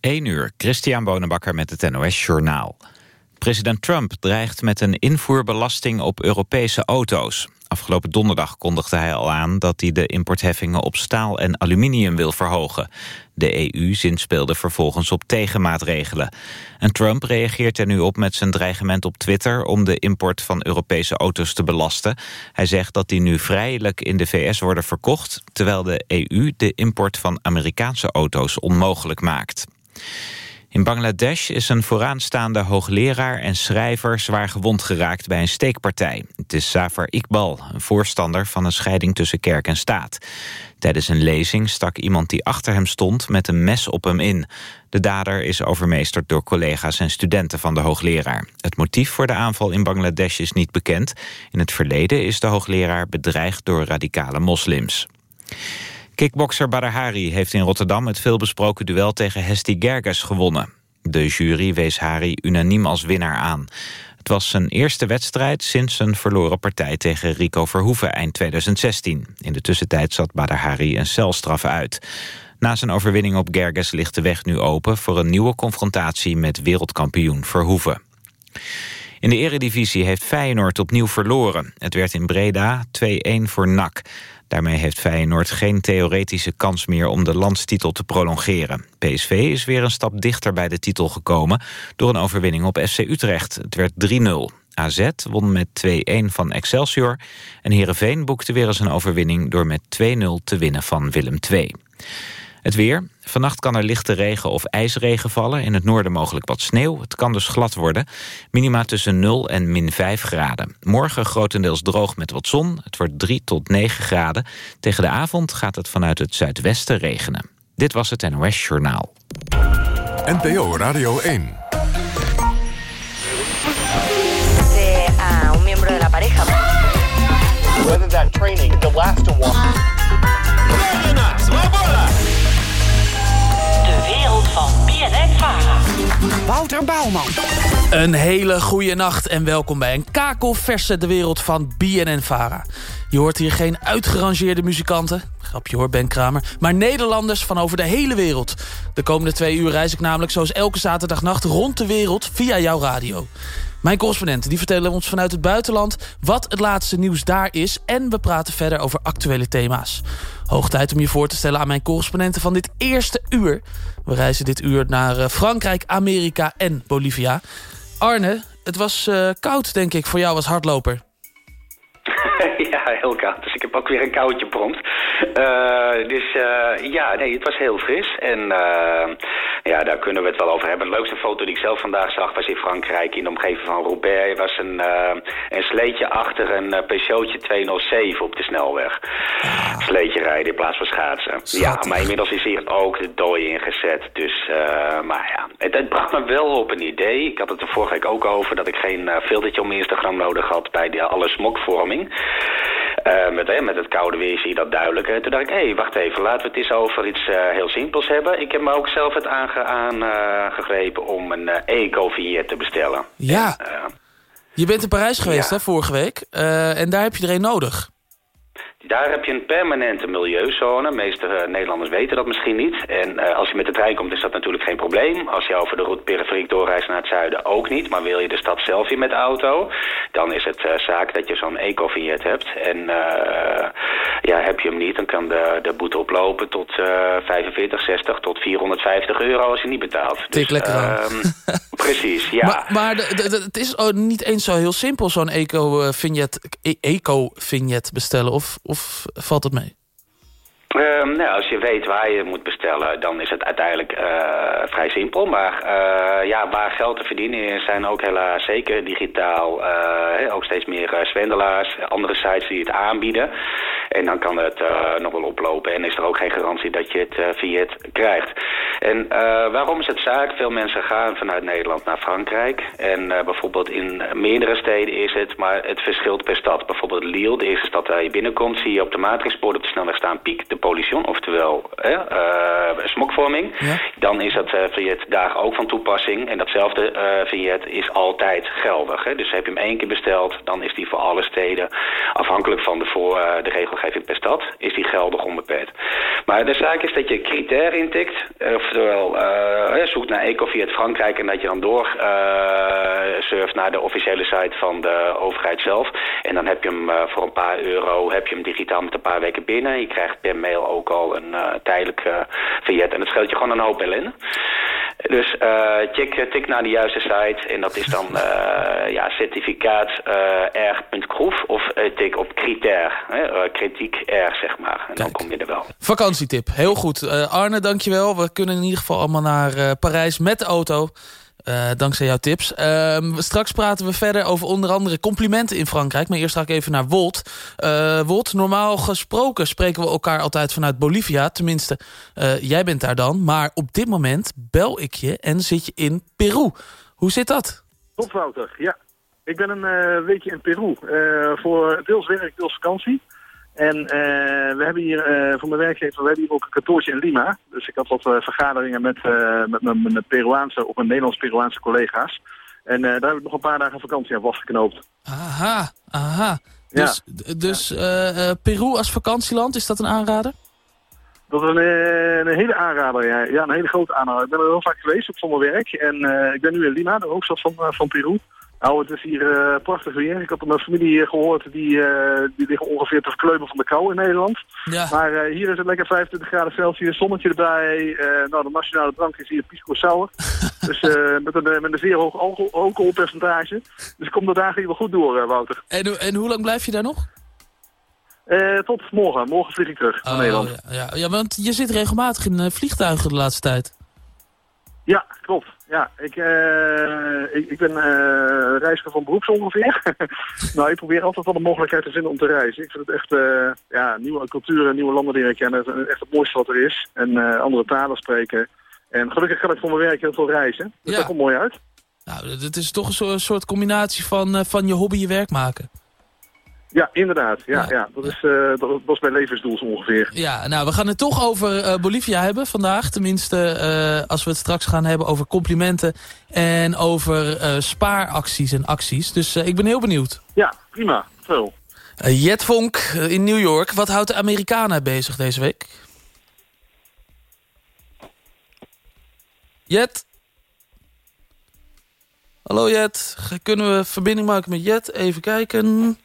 1 uur, Christian Bonenbakker met het NOS Journaal. President Trump dreigt met een invoerbelasting op Europese auto's. Afgelopen donderdag kondigde hij al aan dat hij de importheffingen op staal en aluminium wil verhogen. De EU zinspeelde vervolgens op tegenmaatregelen. En Trump reageert er nu op met zijn dreigement op Twitter om de import van Europese auto's te belasten. Hij zegt dat die nu vrijelijk in de VS worden verkocht, terwijl de EU de import van Amerikaanse auto's onmogelijk maakt. In Bangladesh is een vooraanstaande hoogleraar en schrijver zwaar gewond geraakt bij een steekpartij. Het is Zafar Iqbal, een voorstander van een scheiding tussen kerk en staat. Tijdens een lezing stak iemand die achter hem stond met een mes op hem in. De dader is overmeesterd door collega's en studenten van de hoogleraar. Het motief voor de aanval in Bangladesh is niet bekend. In het verleden is de hoogleraar bedreigd door radicale moslims. Kickbokser Badr Hari heeft in Rotterdam het veelbesproken duel tegen Hesti Gerges gewonnen. De jury wees Hari unaniem als winnaar aan. Het was zijn eerste wedstrijd sinds zijn verloren partij tegen Rico Verhoeven eind 2016. In de tussentijd zat Badr Hari een celstraf uit. Na zijn overwinning op Gerges ligt de weg nu open voor een nieuwe confrontatie met wereldkampioen Verhoeven. In de eredivisie heeft Feyenoord opnieuw verloren. Het werd in Breda 2-1 voor NAC. Daarmee heeft Feyenoord geen theoretische kans meer om de landstitel te prolongeren. PSV is weer een stap dichter bij de titel gekomen door een overwinning op FC Utrecht. Het werd 3-0. AZ won met 2-1 van Excelsior en Heerenveen boekte weer eens een overwinning door met 2-0 te winnen van Willem II. Het weer. Vannacht kan er lichte regen of ijsregen vallen. In het noorden mogelijk wat sneeuw. Het kan dus glad worden. Minima tussen 0 en min 5 graden. Morgen grotendeels droog met wat zon. Het wordt 3 tot 9 graden. Tegen de avond gaat het vanuit het zuidwesten regenen. Dit was het NOS Journaal. NPO Radio 1. a un miembro de la pareja. Whether that training, the last one. Wouter Bouwman. Een hele goede nacht en welkom bij een kakelverse de wereld van BNN-Vara. Je hoort hier geen uitgerangeerde muzikanten, grapje hoor Ben Kramer... maar Nederlanders van over de hele wereld. De komende twee uur reis ik namelijk zoals elke zaterdagnacht rond de wereld via jouw radio. Mijn correspondenten die vertellen ons vanuit het buitenland wat het laatste nieuws daar is... en we praten verder over actuele thema's. Hoog tijd om je voor te stellen aan mijn correspondenten van dit eerste uur. We reizen dit uur naar eh, Frankrijk, Amerika en Bolivia. Arne, het was uh, koud denk ik voor jou als hardloper. ja, heel koud. Dus ik heb ook weer een koudje prompt. Uh, dus uh, ja, nee, het was heel fris. En uh, ja, daar kunnen we het wel over hebben. De leukste foto die ik zelf vandaag zag was in Frankrijk, in de omgeving van Roubaix. Er was een, een sleetje achter een Peugeotje 207 op de snelweg. Ah. Sleetje rijden in plaats van schaatsen. Ja, maar inmiddels is hier ook de dooi ingezet. Dus, maar ja, het, het, bracht me wel op een idee. Ik had het er vorige week ook over dat ik geen filtertje om Instagram nodig had bij de alle smokvorming. Uh, met, hè, met het koude weer zie je dat duidelijk. En toen dacht ik, hé, hey, wacht even, laten we het eens over iets uh, heel simpels hebben. Ik heb me ook zelf het aangegrepen uh, om een eco-vignet te bestellen. Ja, en, je bent in Parijs geweest, ja. hè, vorige week. en daar heb je er een nodig. Daar heb je een permanente milieuzone. De meeste uh, Nederlanders weten dat misschien niet. En uh, als je met de trein komt is dat natuurlijk geen probleem. Als je over de route periferiek doorreist naar het zuiden ook niet. Maar wil je de stad zelf in met de auto, dan is het uh, zaak dat je zo'n eco-vignet hebt. En ja, heb je hem niet, dan kan de, de boete oplopen tot 45, 60 tot 450 euro als je niet betaalt. Tik dus, lekker aan. precies, ja. Maar, maar de, de, de, het is niet eens zo heel simpel zo'n eco-vignet eco bestellen. Of, of valt het mee? Um, nou, als je weet waar je moet bestellen, dan is het uiteindelijk uh, vrij simpel. Maar uh, ja, waar geld te verdienen is, zijn ook helaas zeker digitaal uh, ook steeds meer zwendelaars, andere sites die het aanbieden. En dan kan het nog wel oplopen en is er ook geen garantie dat je het via het krijgt. En waarom is het zaak? Veel mensen gaan vanuit Nederland naar Frankrijk. En bijvoorbeeld in meerdere steden is het, maar het verschilt per stad. Bijvoorbeeld Lille, de eerste stad waar je binnenkomt, zie je op de matrixbord op de snelweg staan piek, de polition, oftewel uh, smokvorming. Ja. Dan is dat uh, vignet daar ook van toepassing. En datzelfde uh, vignet is altijd geldig. Hè? Dus heb je hem één keer besteld, dan is die voor alle steden, afhankelijk van de, voor, de regelgeving per stad, is die geldig onbeperkt. Maar de zaak is dat je criteria intikt, oftewel zoekt naar Ecofiat Frankrijk en dat je dan door surft naar de officiële site van de overheid zelf. En dan heb je hem voor een paar euro heb je hem digitaal met een paar weken binnen. Je krijgt per ook al een tijdelijk vignet en dat scheelt je gewoon een hoop ellende. Dus check, tik naar de juiste site en dat is dan ja, certificaat erg.groef of tik op kriteer, kritiek erg zeg maar. En dan kom je er wel. Vakantietip, heel goed. Arne, dankjewel. We kunnen in ieder geval allemaal naar Parijs met de auto. Uh, dankzij jouw tips. Uh, straks praten we verder over onder andere complimenten in Frankrijk. Maar eerst ga ik even naar Wolt. Uh, Wolt, normaal gesproken spreken we elkaar altijd vanuit Bolivia. Tenminste, uh, jij bent daar dan. Maar op dit moment bel ik je en zit je in Peru. Hoe zit dat? Top, Wouter. Ja, ik ben een weekje in Peru. voor deels werk, deels vakantie. En uh, we hebben hier uh, voor mijn werkgever, we hebben hier ook een kantoortje in Lima. Dus ik had wat uh, vergaderingen met, met mijn Peruaanse of mijn Nederlands-Peruaanse collega's. En daar heb ik nog een paar dagen vakantie aan vastgeknoopt. Aha, aha. Dus, ja. dus Peru als vakantieland, is dat een aanrader? Dat is een, een, hele aanrader, ja. ja. een hele grote aanrader. Ik ben er heel vaak geweest op van mijn werk. En ik ben nu in Lima, de hoofdstad van, van Peru. Nou, het is hier uh, prachtig weer. Ik had mijn familie gehoord, die, uh, die liggen ongeveer te verkleumen van de kou in Nederland. Ja. Maar uh, hier is het lekker 25 graden Celsius, zonnetje erbij. nou, de nationale drank is hier Pisco Sour. dus met, een, met een zeer hoog alcohol, alcoholpercentage. Dus ik kom er dagen hier wel goed door, Wouter. En, en hoe lang blijf je daar nog? tot morgen. Morgen vlieg ik terug naar oh, Nederland. Ja, ja. ja, want je zit regelmatig in vliegtuigen de laatste tijd. Ja, klopt. Ja, ik, uh, ik, ik, ben uh, reiziger van beroeps ongeveer. nou, ik probeer altijd wel de mogelijkheid te vinden om te reizen. Ik vind het echt, uh, ja, nieuwe culturen, nieuwe landen leren kennen. Echt het mooiste wat er is. En andere talen spreken. En gelukkig kan ik voor mijn werk heel veel reizen. Dus dat komt mooi uit. Nou, het is toch een soort combinatie van, van je hobby je werk maken. Ja, inderdaad. Ja, ja. Dat, is, uh, dat, was mijn levensdoel ongeveer. Ja, nou, we gaan het toch over uh, Bolivia hebben vandaag. Tenminste, uh, als we het straks gaan hebben over complimenten en over spaaracties en acties. Dus ik ben heel benieuwd. Ja, prima. Veel. Jet Vonk in New York. Wat houdt de Amerikanen bezig deze week? Jet? Hallo Jet, kunnen we verbinding maken met Jet? Even kijken...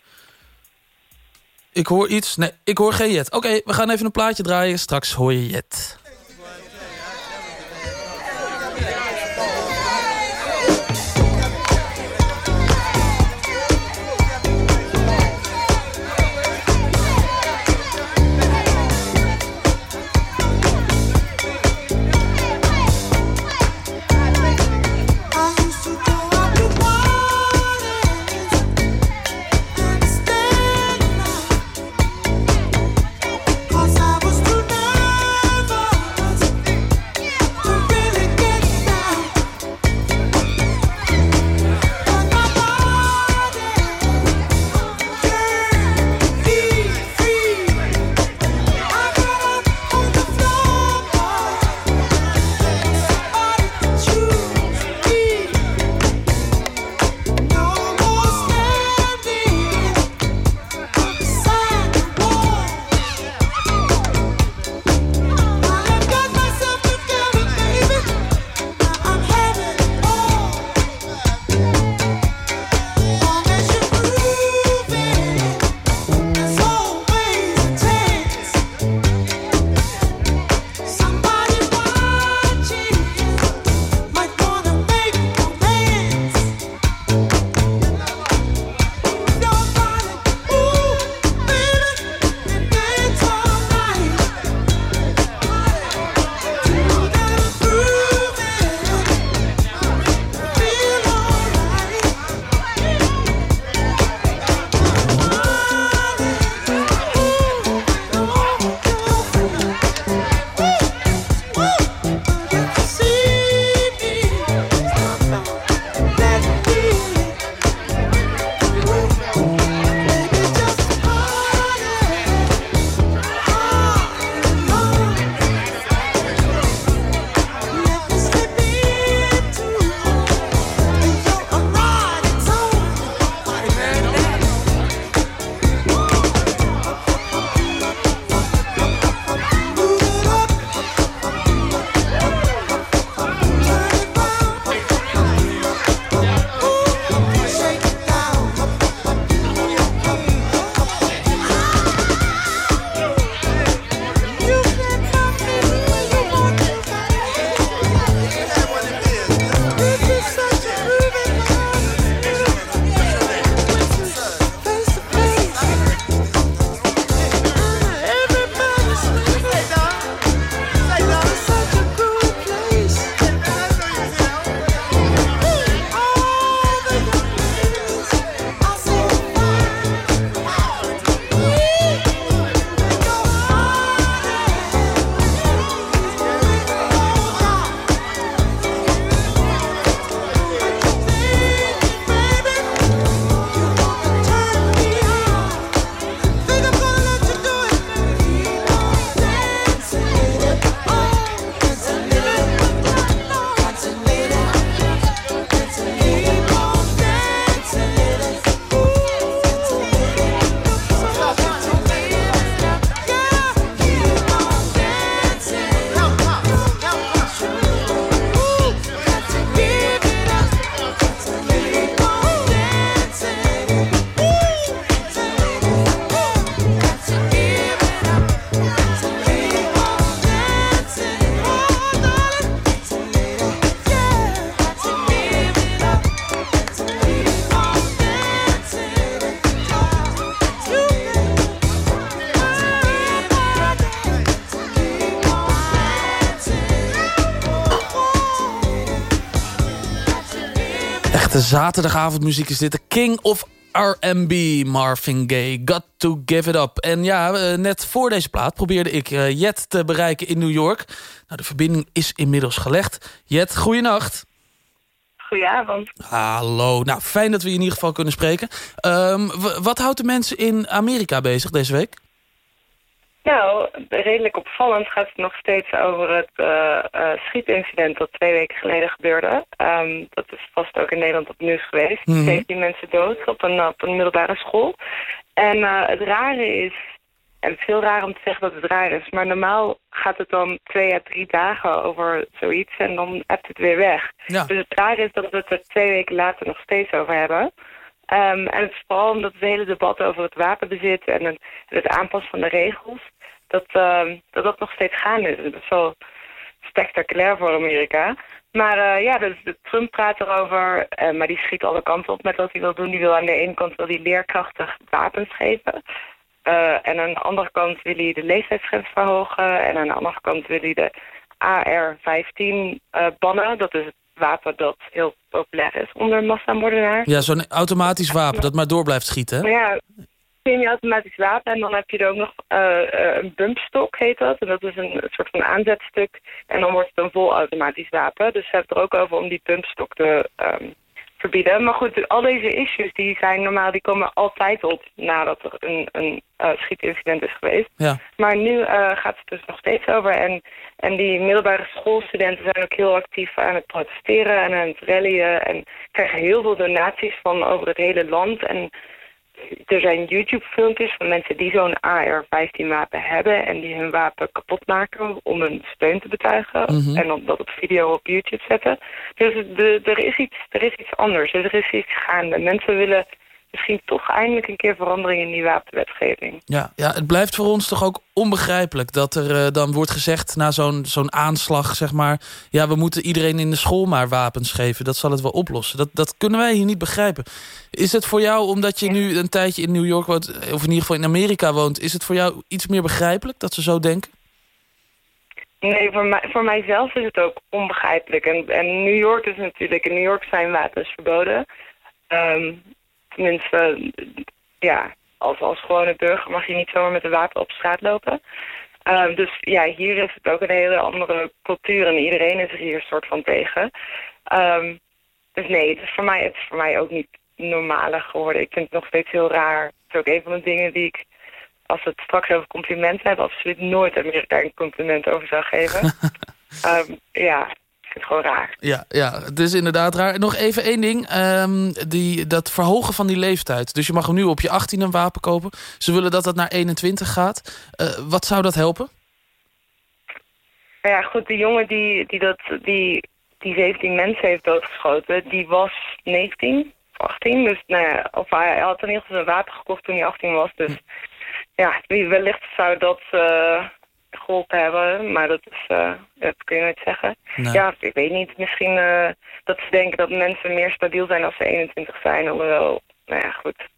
Ik hoor iets. Nee, ik hoor geen Jet. Oké, we gaan even een plaatje draaien. Straks hoor je Jet. Zaterdagavondmuziek is dit. De King of R&B, Marvin Gaye, Got to Give It Up. En ja, eh, net voor deze plaat probeerde ik uh, Jet te bereiken in New York. Nou, de verbinding is inmiddels gelegd. Jet, goeienacht. Goedenavond. Hallo, nou fijn dat we in ieder geval kunnen spreken. Um, wat houdt de mensen in Amerika bezig deze week? Nou, redelijk opvallend gaat het nog steeds over het uh, uh, schietincident dat twee weken geleden gebeurde. Um, dat is vast ook in Nederland op nieuws geweest. Mm -hmm. 17 mensen dood op een, op een middelbare school. En uh, het rare is, en het is heel raar om te zeggen dat het raar is, maar normaal gaat het dan twee à drie dagen over zoiets en dan hebt het weer weg. Ja. Dus het raar is dat we het er twee weken later nog steeds over hebben. Um, en het vooral omdat het hele debat over het wapenbezit en het, het aanpassen van de regels, dat, uh, dat dat nog steeds gaande is. Dat is wel spectaculair voor Amerika. Maar uh, ja, dus de Trump praat erover, uh, maar die schiet alle kanten op met wat hij wil doen. Die wil aan de ene kant wil die leerkrachtig wapens geven. Uh, en aan de andere kant wil hij de leeftijdsgrens verhogen. En aan de andere kant wil hij de AR-15 bannen. Dat is het wapen dat heel populair is onder massamoordenaars. Ja, zo'n automatisch wapen dat maar door blijft schieten. Maar ja, semi-automatisch wapen. En dan heb je er ook nog uh, een bumpstok, heet dat. En dat is een, een, soort van aanzetstuk. En dan wordt het een volautomatisch wapen. Dus ze hebben het er ook over om die bumpstok te um, verbieden. Maar goed, al deze issues die zijn normaal, die komen altijd op nadat er een, een uh, schietincident is geweest. Ja. Maar nu uh, gaat het dus nog steeds over. En, en die middelbare schoolstudenten zijn ook heel actief aan het protesteren en aan het rallyen. En krijgen heel veel donaties van over het hele land. En er zijn YouTube-filmpjes van mensen die zo'n AR-15-wapen hebben... en die hun wapen kapot maken om hun steun te betuigen... Mhm. Mm -hmm. en om dat op video op YouTube zetten. Dus de, er, is iets, er is iets anders, dus er is iets gaande. Mensen willen misschien toch eindelijk een keer verandering in die wapenwetgeving. Ja, ja het blijft voor ons toch ook onbegrijpelijk... dat er uh, dan wordt gezegd na zo'n zo'n aanslag, zeg maar... ja, we moeten iedereen in de school maar wapens geven. Dat zal het wel oplossen. Dat, dat kunnen wij hier niet begrijpen. Is het voor jou, omdat je nu een tijdje in New York woont... of in ieder geval in Amerika woont... is het voor jou iets meer begrijpelijk dat ze zo denken? Nee, voor, mij, voor mijzelf is het ook onbegrijpelijk. En, en New York is natuurlijk... in New York zijn wapens verboden... Um, tenminste, ja, als, als gewone burger mag je niet zomaar met een wapen op straat lopen. Um, dus ja, hier is het ook een hele andere cultuur en iedereen is er hier een soort van tegen. Um, dus nee, het is, voor mij, het is voor mij ook niet normaler geworden. Ik vind het nog steeds heel raar. Het is ook een van de dingen die ik, als we het straks over complimenten hebben, absoluut nooit Amerika een compliment over zou geven. um, ja, het gewoon raar. Ja, ja, het is inderdaad raar. Nog even één ding. Um, die, dat verhogen van die leeftijd. Dus je mag hem nu op je 18 een wapen kopen. Ze willen dat dat naar 21 gaat. Uh, wat zou dat helpen? Ja, goed. De jongen die, die, dat, die, die 17 mensen heeft doodgeschoten... die was 19 of 18. Dus nou ja, of hij had in ieder geval een wapen gekocht toen hij 18 was. Dus ja, wellicht zou dat... Uh, geholpen hebben. Maar dat, is, uh, dat kun je nooit zeggen. Nee. Ja, ik weet niet. Misschien uh, dat ze denken dat mensen meer stabiel zijn als ze 21 zijn. Hoewel, nou ja, goed.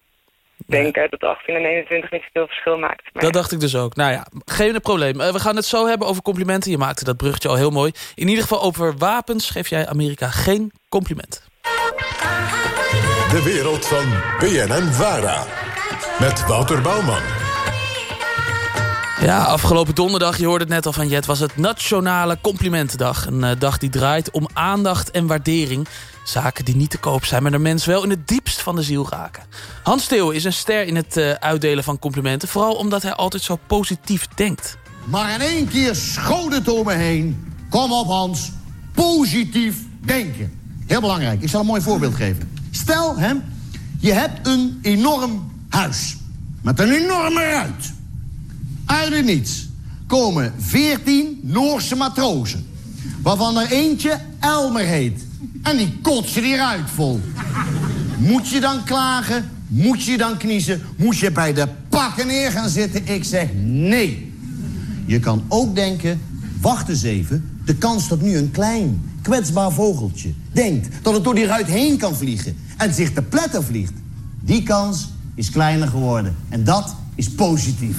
Ik denk nee. dat 18 en 21 niet zoveel verschil maakt. Maar dat dacht ik dus ook. Nou ja, geen probleem. Uh, we gaan het zo hebben over complimenten. Je maakte dat bruggetje al heel mooi. In ieder geval over wapens geef jij Amerika geen compliment. De wereld van BNN Vara. Met Wouter Bouwman. Ja, afgelopen donderdag, je hoorde het net al van Jet... was het Nationale Complimentendag. Een uh, dag die draait om aandacht en waardering. Zaken die niet te koop zijn, maar de mens wel in het diepst van de ziel raken. Hans Steeuw is een ster in het uh, uitdelen van complimenten. Vooral omdat hij altijd zo positief denkt. Maar in één keer schoot het door me heen. Kom op Hans, positief denken. Heel belangrijk, ik zal een mooi voorbeeld geven. Stel, hè, je hebt een enorm huis. Met een enorme ruit. Uit het niets komen veertien Noorse matrozen. Waarvan er eentje Elmer heet. En die kotsen die ruit vol. Moet je dan klagen? Moet je dan kniezen? Moet je bij de pakken neer gaan zitten? Ik zeg nee. Je kan ook denken, wacht eens even. De kans dat nu een klein, kwetsbaar vogeltje denkt... dat het door die ruit heen kan vliegen en zich te pletten vliegt... die kans is kleiner geworden. En dat is positief.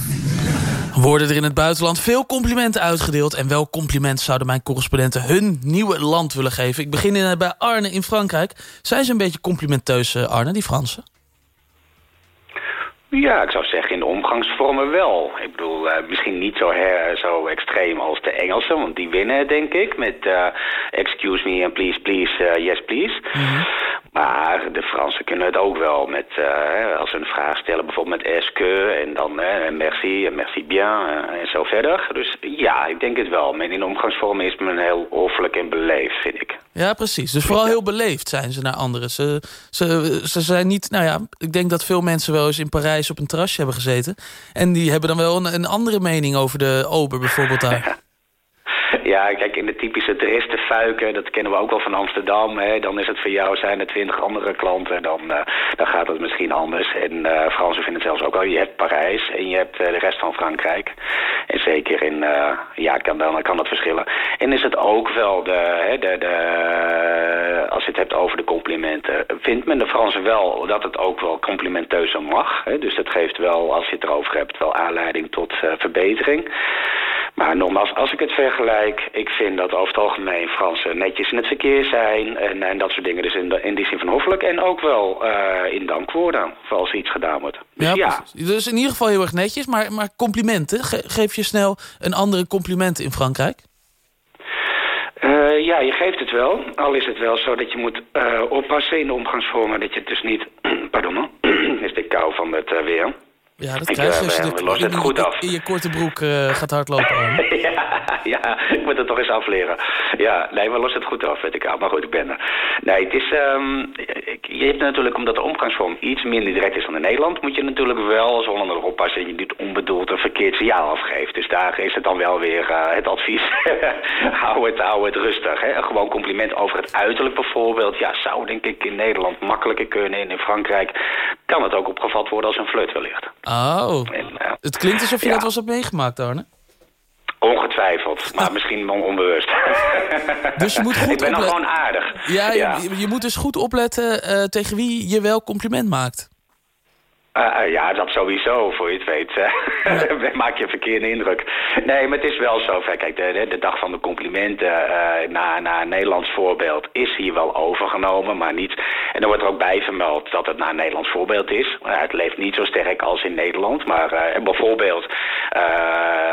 Worden er in het buitenland veel complimenten uitgedeeld... en welk compliment zouden mijn correspondenten hun nieuwe land willen geven? Ik begin in, bij Arne in Frankrijk. Zijn ze een beetje complimenteus, eh, Arne, die Fransen? Ja, ik zou zeggen in de omgangsvormen wel. Ik bedoel, uh, misschien niet zo, her, zo extreem als de Engelsen, want die winnen, denk ik, met uh, excuse me and please, please, uh, yes, please. Mm -hmm. Maar de Fransen kunnen het ook wel met, als ze een vraag stellen, bijvoorbeeld met est que en dan merci en merci bien en zo verder. Dus ja, ik denk het wel. Maar in de omgangsvormen is men heel hoffelijk en beleefd, vind ik. Ja, precies. Dus vooral heel beleefd zijn ze naar anderen. Ze, ze, ze zijn niet, nou ja, ik denk dat veel mensen wel eens in Parijs op een terrasje hebben gezeten. En die hebben dan wel een, een andere mening over de ober bijvoorbeeld daar. Ja, kijk, in de typische toeristenfuiken, dat kennen we ook wel van Amsterdam. Hè, dan is het voor jou, zijn er twintig andere klanten, dan, uh, dan gaat het misschien anders. En uh, Fransen vinden het zelfs ook al, je hebt Parijs en je hebt uh, de rest van Frankrijk. En zeker in, ja, kan, dan kan dat verschillen. En is het ook wel, de, hè, de, de, als je het hebt over de complimenten, vindt men de Fransen wel dat het ook wel complimenteuzer mag. Hè, dus dat geeft wel, als je het erover hebt, wel aanleiding tot verbetering. Maar nogmaals, als ik het vergelijk, ik vind dat over het algemeen Fransen netjes in het verkeer zijn en, en dat soort dingen. Dus in, de, in die zin van hoffelijk en ook wel uh, in dankwoorden, voor als iets gedaan wordt. Dus ja, ja. Dus in ieder geval heel erg netjes, maar, maar complimenten. Ge geef je snel een andere compliment in Frankrijk? Uh, ja, je geeft het wel. Al is het wel zo dat je moet uh, oppassen in de omgangsvormen. Dat je het dus niet... Pardon, is de kou van het weer. Ja, dat krijg je als je het goed af. in je korte broek uh, gaat hardlopen. ja, ja, ik moet het toch eens afleren. Ja, nee, we lossen het goed af, weet ik. Maar goed, ik ben er. Nee, het is... Um, je hebt natuurlijk, omdat de omgangsvorm iets minder direct is dan in Nederland... moet je natuurlijk wel als Hollander oppassen... dat je niet onbedoeld een verkeerd signaal afgeeft. Dus daar is het dan wel weer uh, het advies. hou, het, hou het rustig. Hè. Gewoon compliment over het uiterlijk bijvoorbeeld. Ja, zou denk ik in Nederland makkelijker kunnen. En in Frankrijk kan het ook opgevat worden als een flirt wellicht. Oh, en, uh, het klinkt alsof je ja. dat was hebt meegemaakt, Arne. Ongetwijfeld, maar misschien onbewust. Dus je moet goed Ik ben gewoon aardig. Ja, ja. Je, je, moet dus goed opletten uh, tegen wie je wel compliment maakt. Uh, uh, ja, dat sowieso, voor je het weet. Ja. Maak je een verkeerde indruk. Nee, maar het is wel zo. Kijk, de, de dag van de complimenten uh, na, na een Nederlands voorbeeld is hier wel overgenomen, maar niet... En er wordt er ook bij vermeld dat het naar een Nederlands voorbeeld is. het leeft niet zo sterk als in Nederland, maar bijvoorbeeld...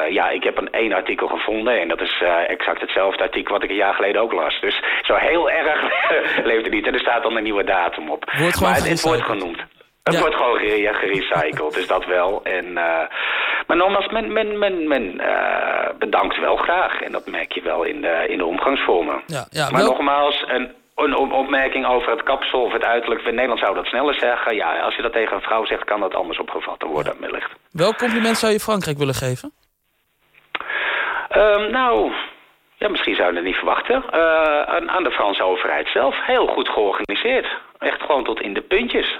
ja, ik heb een één artikel gevonden en dat is exact hetzelfde artikel wat ik een jaar geleden ook las. Dus zo heel erg leeft het niet. En er staat dan een nieuwe datum op. Wordt maar het wordt genoemd. Het ja. wordt gewoon ja, gerecycled, dus dat wel. En, uh, maar nogmaals, men, men, men, men uh, bedankt wel graag. En dat merk je wel in de, in de omgangsvormen. Ja, ja, maar wel... nogmaals, een, een opmerking over het kapsel of het uiterlijk. In Nederland zou dat sneller zeggen. Ja, als je dat tegen een vrouw zegt, kan dat anders opgevat worden, wellicht. Welk compliment zou je Frankrijk willen geven? Um, nou, ja, misschien zou je het niet verwachten. Uh, aan, aan de Franse overheid zelf. Heel goed georganiseerd. Echt gewoon tot in de puntjes.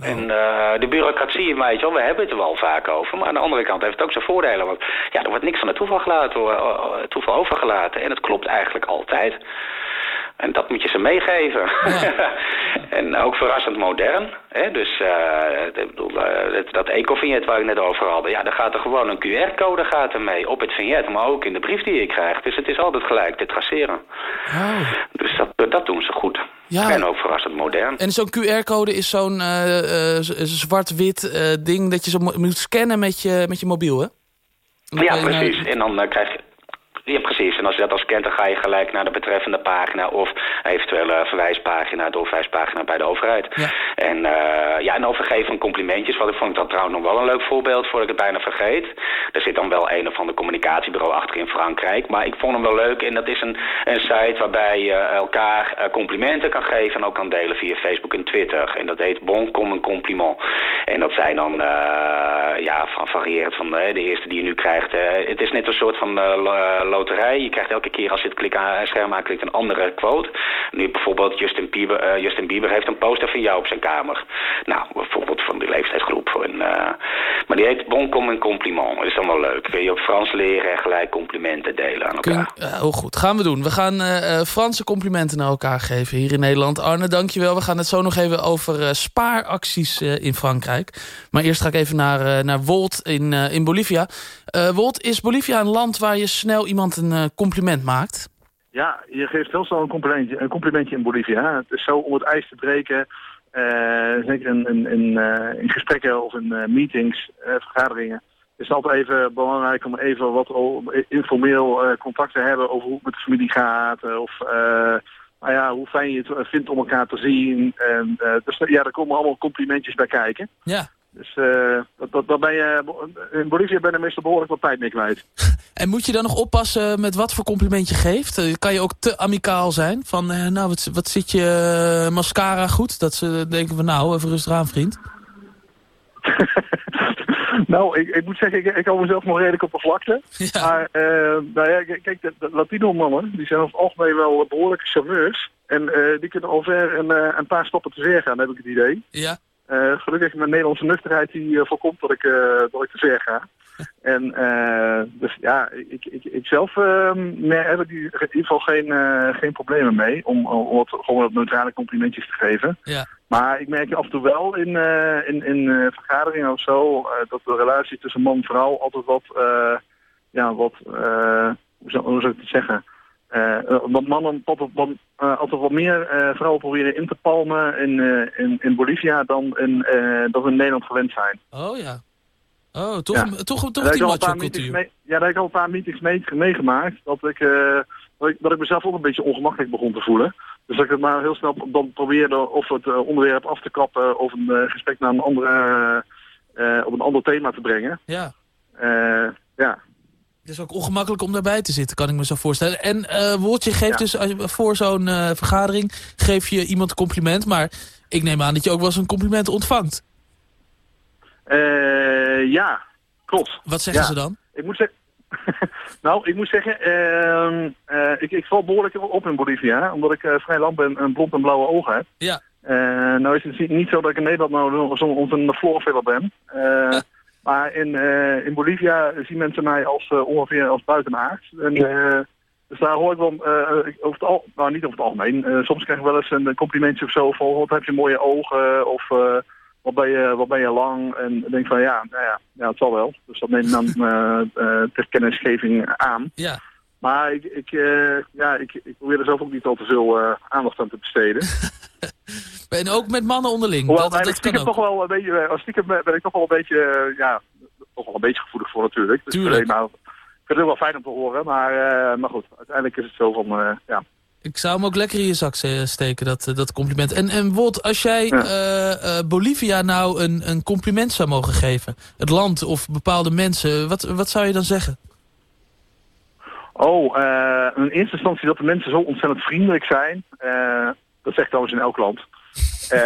Oh. En uh, de bureaucratie, weet je wel, we hebben het er wel vaak over. Maar aan de andere kant heeft het ook zijn voordelen. Want ja, er wordt niks van het toeval, gelaten, uh, toeval overgelaten. En het klopt eigenlijk altijd. En dat moet je ze meegeven. Ja. en ook verrassend modern. Hè? Dus uh, bedoel, uh, dat ecovignet waar ik net over had. Ja, daar gaat er gewoon een QR-code gaat er mee. Op het vignet, maar ook in de brief die je krijgt. Dus het is altijd gelijk te traceren. Oh. Dus dat, dat doen ze goed. Ja. En ook verrassend modern. En zo'n QR-code is zo'n uh, zwart-wit ding dat je zo moet scannen met je, met je mobiel, hè? Ja, precies. En dan krijg je... Ja, precies. En als je dat als kent, dan ga je gelijk naar de betreffende pagina... of eventuele verwijspagina, doorverwijspagina bij de overheid. Ja. En, uh, ja, en overgeven van complimentjes. Wat ik vond ik dat trouwens nog wel een leuk voorbeeld... voordat ik het bijna vergeet. Er zit dan wel een of ander communicatiebureau achter in Frankrijk. Maar ik vond hem wel leuk. En dat is een, een site waarbij je elkaar complimenten kan geven... en ook kan delen via Facebook en Twitter. En dat heet Bon Comme un Compliment. En dat zijn dan, uh, ja, van variërend van de eerste die je nu krijgt. het is net een soort van loterij. Je krijgt elke keer als je het klik aan, scherm aanklikt een andere quote. Nu bijvoorbeeld Justin Bieber, Justin Bieber heeft een poster van jou op zijn kamer. Nou, bijvoorbeeld van die leeftijdsgroep. En, maar die heet Bon comme un compliment. Dat is dan wel leuk. Kun je op Frans leren en gelijk complimenten delen aan elkaar. Kun, goed, gaan we doen. We gaan Franse complimenten naar elkaar geven hier in Nederland. Arne, dankjewel. We gaan het zo nog even over spaaracties in Frankrijk. Maar eerst ga ik even naar, naar Wolt in, in Bolivia. Wolt, is Bolivia een land waar je snel iemand een compliment maakt? Ja, je geeft heel snel een complimentje, een complimentje in Bolivia. Het is zo om het ijs te breken. zeker in, in, in, in, gesprekken of in meetings, vergaderingen is het altijd even belangrijk om even wat informeel contact te hebben over hoe het met de familie gaat. Of nou ja, hoe fijn je het vindt om elkaar te zien. En, dus ja, daar komen allemaal complimentjes bij kijken. Ja. Dus uh, dat, dat, ben je, in Bolivia ben je meestal behoorlijk wat tijd mee kwijt. En moet je dan nog oppassen met wat voor compliment je geeft? Eh, kan je ook te amicaal zijn? Van, nou, wat, wat zit je mascara goed? Dat ze denken van, nou, even rustig aan, vriend. nou, ik, ik, moet zeggen, ik, ik hou mezelf nog redelijk op de vlakte. Ja. Maar, nou ja, kijk, de, de Latino-mannen, die zijn over het algemeen wel behoorlijke chauffeurs. En die kunnen al ver een, een paar stappen te ver gaan, heb ik het idee. Ja. Gelukkig mijn Nederlandse nuchterheid die voorkomt dat ik, dat ik te ver ga. En dus ja, ik, ik, ik zelf ehm, heb ik in ieder geval geen, geen problemen mee om, om wat, gewoon wat neutrale complimentjes te geven. Ja. Maar ik merk af en toe wel in, uh, in, in uh, vergaderingen of zo... Uh, dat de relatie tussen man en vrouw altijd wat... ja, wat... hoe, zou, hoe zou ik het zeggen? Wat mannen altijd wat, altijd wat meer vrouwen proberen in te palmen in, in, in Bolivia... dan in, dat we in Nederland gewend zijn. Oh ja. Oh, toch, ja. toch, toch die macho-cultuur. Ja, daar heb ik al een paar meetings mee, meegemaakt. Dat ik, dat ik, dat ik mezelf ook een beetje ongemakkelijk begon te voelen. Dus dat ik het maar heel snel dan probeerde of het uh, onderwerp af te kappen... of een uh, gesprek naar een andere, uh, op een ander thema te brengen. Ja. ja. Het is ook ongemakkelijk om daarbij te zitten, kan ik me zo voorstellen. En Woordje geeft ja. dus voor zo'n vergadering... geef je iemand een compliment, maar ik neem aan dat je ook wel eens een compliment ontvangt. ja, klopt. Wat zeggen ja. ze dan? Ik moet zeggen... nou, ik moet zeggen, uh, uh, ik, ik val behoorlijk op in Bolivia, omdat ik uh, vrij lang ben en blond en blauwe ogen heb. Ja. nou is het niet zo dat ik in Nederland nou zo'n een floorfiller ben. Maar in, in Bolivia zien mensen mij als ongeveer als buitenaard. En, dus daar hoor ik wel, over het al, nou niet over het algemeen, soms krijg ik wel eens een complimentje of zo van, wat heb je mooie ogen, of wat ben je, wat ben je lang? En denk van ja, nou ja, ja, het zal wel. Dus dat neem ik dan uh, uh, ter kennisgeving aan. Ja. Maar ik, ik, uh, ja, ik, ik probeer er zelf ook niet al te veel aandacht aan te besteden. en ook met mannen onderling? Hoewel, dat, dat stiekem toch wel een beetje, als stiekem ben ik toch wel een beetje, ja, toch wel een beetje gevoelig voor natuurlijk. Dus Tuurlijk. Maar, ik vind het wel fijn om te horen, maar, maar goed, uiteindelijk is het zo van, ja, ik zou hem ook lekker in je zak steken, dat, eh, dat compliment. En, en Wolt, als jij ja. uh, Bolivia nou een, een compliment zou mogen geven... het land of bepaalde mensen, wat, wat zou je dan zeggen? Oh, in eerste instantie dat de mensen zo ontzettend vriendelijk zijn. dat zegt trouwens in elk land.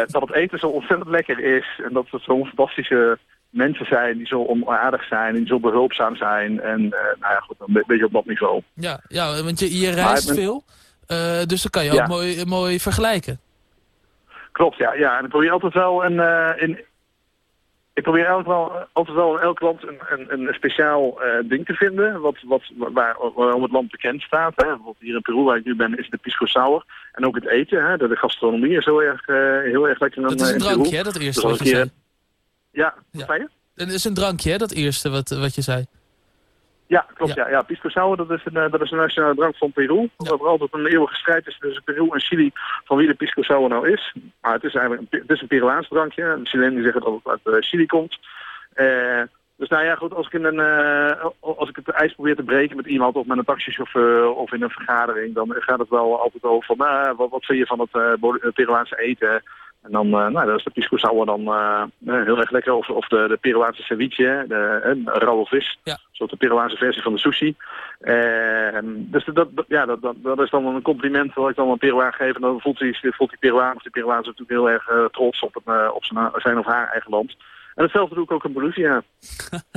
Dat het eten zo ontzettend lekker is. En dat het zo'n fantastische mensen zijn die zo onaardig zijn. Die zo behulpzaam zijn. En nou ja, goed, een beetje op dat niveau. Ja, ja want je, je reist veel... Uh, dus dan kan je ja. ook mooi, mooi vergelijken. Klopt, ja. ja. En ik probeer altijd wel een... Uh, in, ik probeer altijd wel, altijd wel in elk land een, een, een speciaal uh, ding te vinden. Wat, wat, waar, waarom het land bekend staat. Hè. Bijvoorbeeld hier in Peru waar ik nu ben is de pisco sour. En ook het eten. Hè. De, de gastronomie is heel erg, heel erg lekker. Dat is een drankje, hè, dat eerste dus wat je zei. Ja, ja. je? Dat is een drankje, hè, dat eerste wat, wat je zei. Ja, klopt. Ja. Ja, ja. Pisco Sour, dat is, een, dat is een nationale drank van Peru. Dat er altijd een eeuwige strijd is tussen Peru en Chili van wie de Pisco Sour nou is. Maar het is eigenlijk een, het is een Peruaans drankje. De Chilenen zeggen dat het uit uh, Chili komt. Uh, dus nou ja, goed, als ik, in een, uh, als ik het ijs probeer te breken met iemand of met een taxichauffeur of in een vergadering, dan gaat het wel altijd over van, nou, wat, wat vind je van het Peruaanse eten? En dan, uh, nou, dat is de pisco sour dan uh, heel erg lekker. Of, of de, de Peruaanse ceviche, de, rauwe vis. Ja. Zoals de Peruaanse versie van de sushi. Uh, dus dat, ja, dat, dat, dat, is dan een compliment wat ik dan een Peruaan geef. En dan voelt die, voelt die Peruaan of die Peruaan natuurlijk heel erg trots op, het, op zijn, zijn of haar eigen land. En hetzelfde doe ik ook in Bolivia.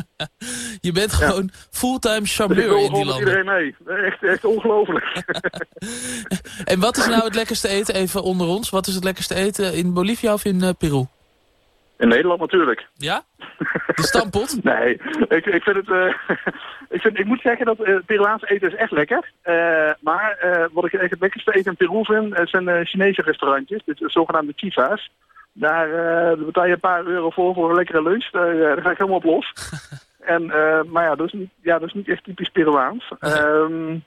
je bent gewoon fulltime charmeur in die landen. iedereen mee. Echt, echt ongelooflijk. en wat is nou het lekkerste eten, even onder ons? Wat is het lekkerste eten in Bolivia of in uh, Peru? In Nederland natuurlijk. Ja? De stampot? nee, ik, ik vind het... Uh, ik, vind, ik moet zeggen dat uh, Peruaans eten is echt lekker. Uh, maar wat ik echt het lekkerste eten in Peru vind, zijn Chinese restaurantjes. Dit zogenaamde chifa's. Daar betaal je een paar euro voor voor een lekkere lunch. Daar, daar ga ik helemaal op los. en, maar ja dat, is niet, ja, dat is niet echt typisch Peruaans. Um,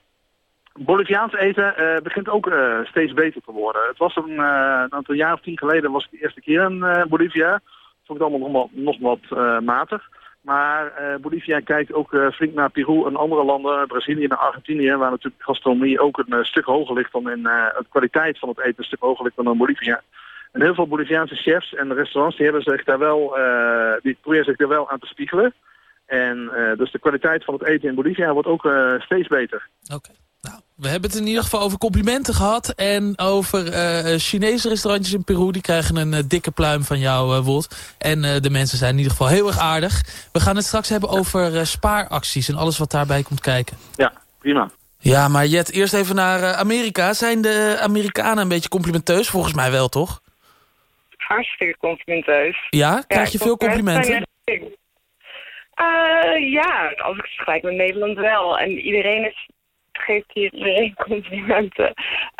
Boliviaans eten uh, begint ook steeds beter te worden. Het was een, een aantal jaar of tien geleden was ik de eerste keer in Bolivia. Vond ik het allemaal nog, nog wat matig. Maar Bolivia kijkt ook flink naar Peru en andere landen, Brazilië en Argentinië, waar natuurlijk gastronomie ook een stuk hoger ligt dan in de kwaliteit van het eten een stuk hoger ligt dan in Bolivia. En heel veel Boliviaanse chefs en restaurants die hebben zich daar wel, die proberen zich daar wel aan te spiegelen. En dus de kwaliteit van het eten in Bolivia wordt ook steeds beter. Oké. Nou, we hebben het in ieder geval over complimenten gehad. En over Chinese restaurantjes in Peru. Die krijgen een dikke pluim van jou, Wolt. En de mensen zijn in ieder geval heel erg aardig. We gaan het straks hebben over spaaracties en alles wat daarbij komt kijken. Ja, prima. Ja, maar Jet, eerst even naar Amerika. Zijn de Amerikanen een beetje complimenteus? Volgens mij wel, toch? Hartstikke complimenteus. Ja? Krijg je veel complimenten? ja, als ik het vergelijk met Nederland wel. En iedereen is geeft hier iedereen complimenten.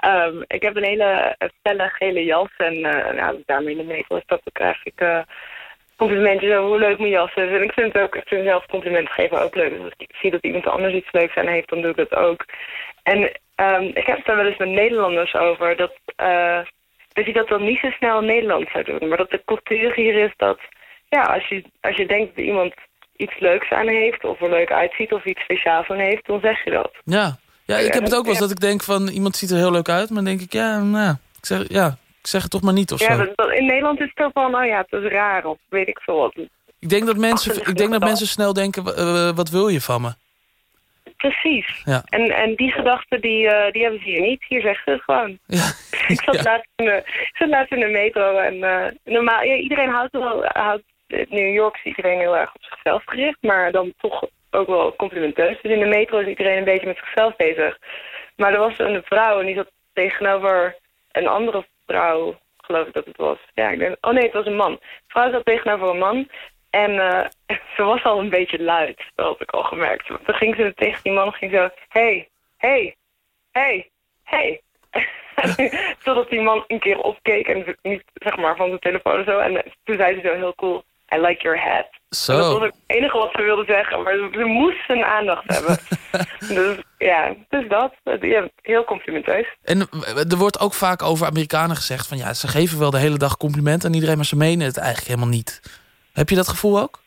Um, ik heb een hele felle gele jas en uh, nou, daarmee in de metro dan krijg ik uh, complimentjes over hoe leuk mijn jas is. En ik vind het ook, ik vind zelf complimenten geven ook leuk. Dus als ik zie dat iemand anders iets leuks aan heeft, dan doe ik dat ook. En um, ik heb het daar wel eens met Nederlanders over, dat, dat je dat dan niet zo snel in Nederland zou doen. Maar dat de cultuur hier is dat, ja, als je, als je denkt dat iemand iets leuks aan heeft, of er leuk uitziet, of iets speciaals aan heeft, dan zeg je dat. Ja, ja, ik heb het ook wel eens dat ik denk van iemand ziet er heel leuk uit. Maar dan denk ik, ja, nou, ik zeg, ja, ik zeg het toch maar niet of ja, zo. in Nederland is het ook van, nou ja, het is raar of weet ik veel wat. Ik denk dat mensen, ik denk dat mensen snel denken, uh, wat wil je van me? Precies. Ja. En, en die gedachten, die, uh, die hebben ze hier niet. Hier zeggen ze gewoon. Ja. ik, zat ja. laatst in de, ik zat laatst in de metro en uh, normaal, iedereen houdt wel, houdt, New York is iedereen heel erg op zichzelf gericht, maar dan toch ook wel complimenteus. Dus in de metro is iedereen een beetje met zichzelf bezig. Maar er was een vrouw en die zat tegenover een andere vrouw, geloof ik dat het was. Ja, ik denk, oh nee, het was een man. De vrouw zat tegenover een man en uh, ze was al een beetje luid, dat had ik al gemerkt. Toen ging ze tegen die man ging zo, hey, hey, hey, hey. Totdat die man een keer opkeek en niet zeg maar van zijn telefoon of zo. En toen zei ze zo heel cool, I like your hat. Zo. Dat was het enige wat ze wilde zeggen, maar ze, moest zijn aandacht hebben. dus ja, dus dat. Ja, heel complimenteus. En er wordt ook vaak over Amerikanen gezegd van ja, ze geven wel de hele dag complimenten aan iedereen, maar ze menen het eigenlijk helemaal niet. Heb je dat gevoel ook?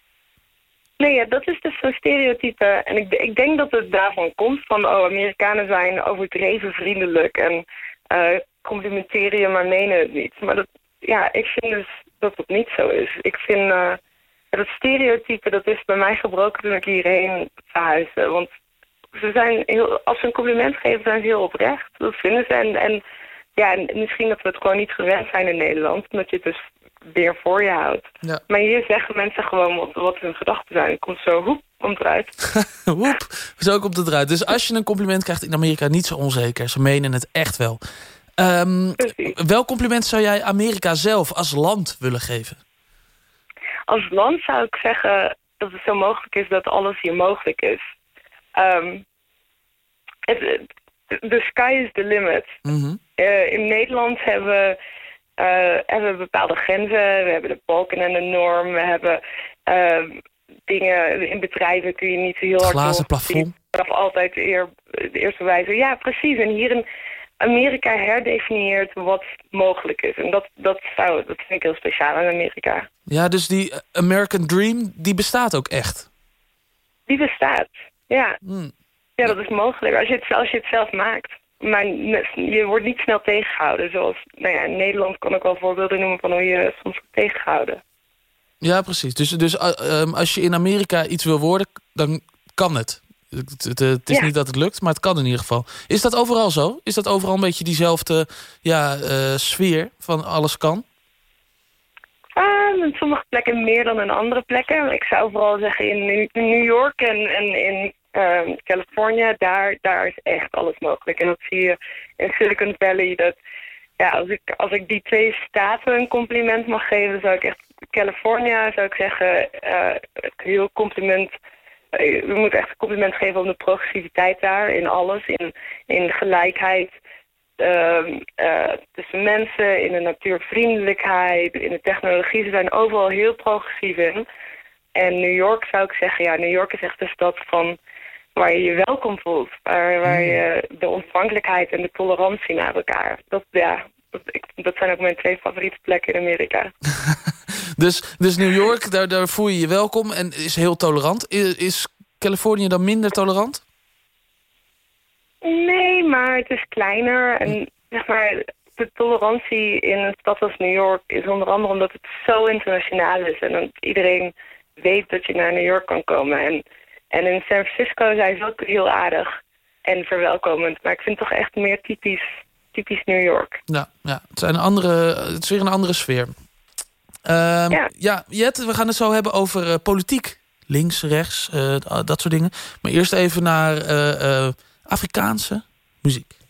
Nee, ja, dat is dus zo'n stereotype. En ik, ik denk dat het daarvan komt van, oh, Amerikanen zijn overdreven vriendelijk en uh, complimenteren je, maar menen het niet. Maar dat, ja, ik vind dus dat het niet zo is. Ik vind uh, dat stereotype, dat is bij mij gebroken toen ik hierheen verhuisde. Want ze zijn heel, als ze een compliment geven, zijn ze heel oprecht. Dat vinden ze. En, en ja, misschien dat we het gewoon niet gewend zijn in Nederland. Omdat je dus weer voor je houdt. Ja. Maar hier zeggen mensen gewoon wat, wat hun gedachten zijn. Het komt zo, hoep, komt eruit. hoep, zo komt het eruit. Dus als je een compliment krijgt in Amerika, niet zo onzeker. Ze menen het echt wel. Um, welk compliment zou jij Amerika zelf als land willen geven? Als land zou ik zeggen dat het zo mogelijk is dat alles hier mogelijk is. Um, the sky is the limit. Mm uh, in Nederland hebben we, hebben we bepaalde grenzen. We hebben de balken en de norm. We hebben uh, dingen in bedrijven kun je niet heel hard... Glazen plafond. altijd eer, de eerste wijze. Ja, precies. En hier in Amerika herdefinieert wat mogelijk is. En dat, dat, zou, dat vind ik heel speciaal in Amerika. Ja, dus die American Dream, die bestaat ook echt? Die bestaat, ja. Hmm. Ja, dat is mogelijk. Als je, het, als je het zelf maakt. Maar je wordt niet snel tegengehouden. Zoals nou ja, in Nederland kan ik wel voorbeelden noemen van hoe je soms wordt tegengehouden. Ja, precies. Dus, dus uh, als je in Amerika iets wil worden, dan kan het. Het, het, is niet dat het lukt, maar het kan in ieder geval. Is dat overal zo? Is dat overal een beetje diezelfde ja, uh, sfeer van alles kan? Um, in sommige plekken meer dan in andere plekken. Ik zou vooral zeggen in New York en, en in uh, Californië, daar, daar is echt alles mogelijk. En dat zie je in Silicon Valley. Dat, ja, als, ik, als ik die twee staten een compliment mag geven, zou ik echt California zou ik zeggen, uh, heel compliment. We moeten echt een compliment geven om de progressiviteit daar in alles. In, in gelijkheid uh, tussen mensen, in de natuurvriendelijkheid, in de technologie. Ze zijn overal heel progressief in. En New York zou ik zeggen, ja, New York is echt een stad van waar je je welkom voelt. Waar, waar je de ontvankelijkheid en de tolerantie naar elkaar. Dat, ja, dat, ik, dat zijn ook mijn twee favoriete plekken in Amerika. dus, dus New York, daar, daar voel je je welkom en is heel tolerant. Is, is Californië dan minder tolerant? Nee, maar het is kleiner. En zeg maar, de tolerantie in een stad als New York is onder andere omdat het zo internationaal is. En dat iedereen weet dat je naar New York kan komen. En, en in San Francisco zijn ze ook heel aardig en verwelkomend. Maar ik vind het toch echt meer typisch, typisch New York. Ja, ja. Het, zijn andere, het is weer een andere sfeer. Uh, ja. ja, Jet, we gaan het zo hebben over uh, politiek. Links, rechts, uh, dat soort dingen. Maar eerst even naar uh, Afrikaanse muziek.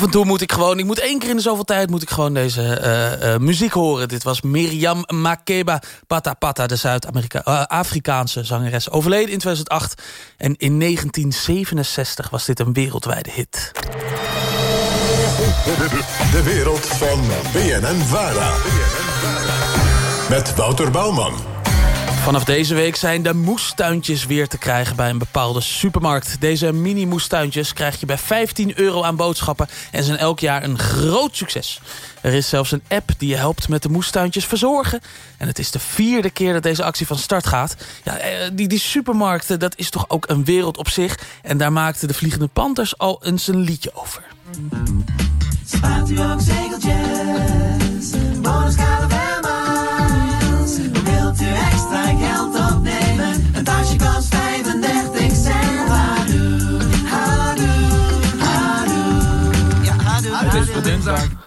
Af en toe moet ik gewoon, ik moet één keer in de zoveel tijd... moet ik gewoon deze uh, uh, muziek horen. Dit was Miriam Makeba Patapata, de Zuid-Afrikaanse uh, zangeres. Overleden in 2008 en in 1967 was dit een wereldwijde hit. De wereld van BNN Vara. Met Wouter Bouwman. Vanaf deze week zijn de moestuintjes weer te krijgen bij een bepaalde supermarkt. Deze mini-moestuintjes krijg je bij 15 euro aan boodschappen... en zijn elk jaar een groot succes. Er is zelfs een app die je helpt met de moestuintjes verzorgen. En het is de vierde keer dat deze actie van start gaat. Ja, eh, die, die supermarkten, dat is toch ook een wereld op zich. En daar maakten de Vliegende Panthers al eens een liedje over. Spaart u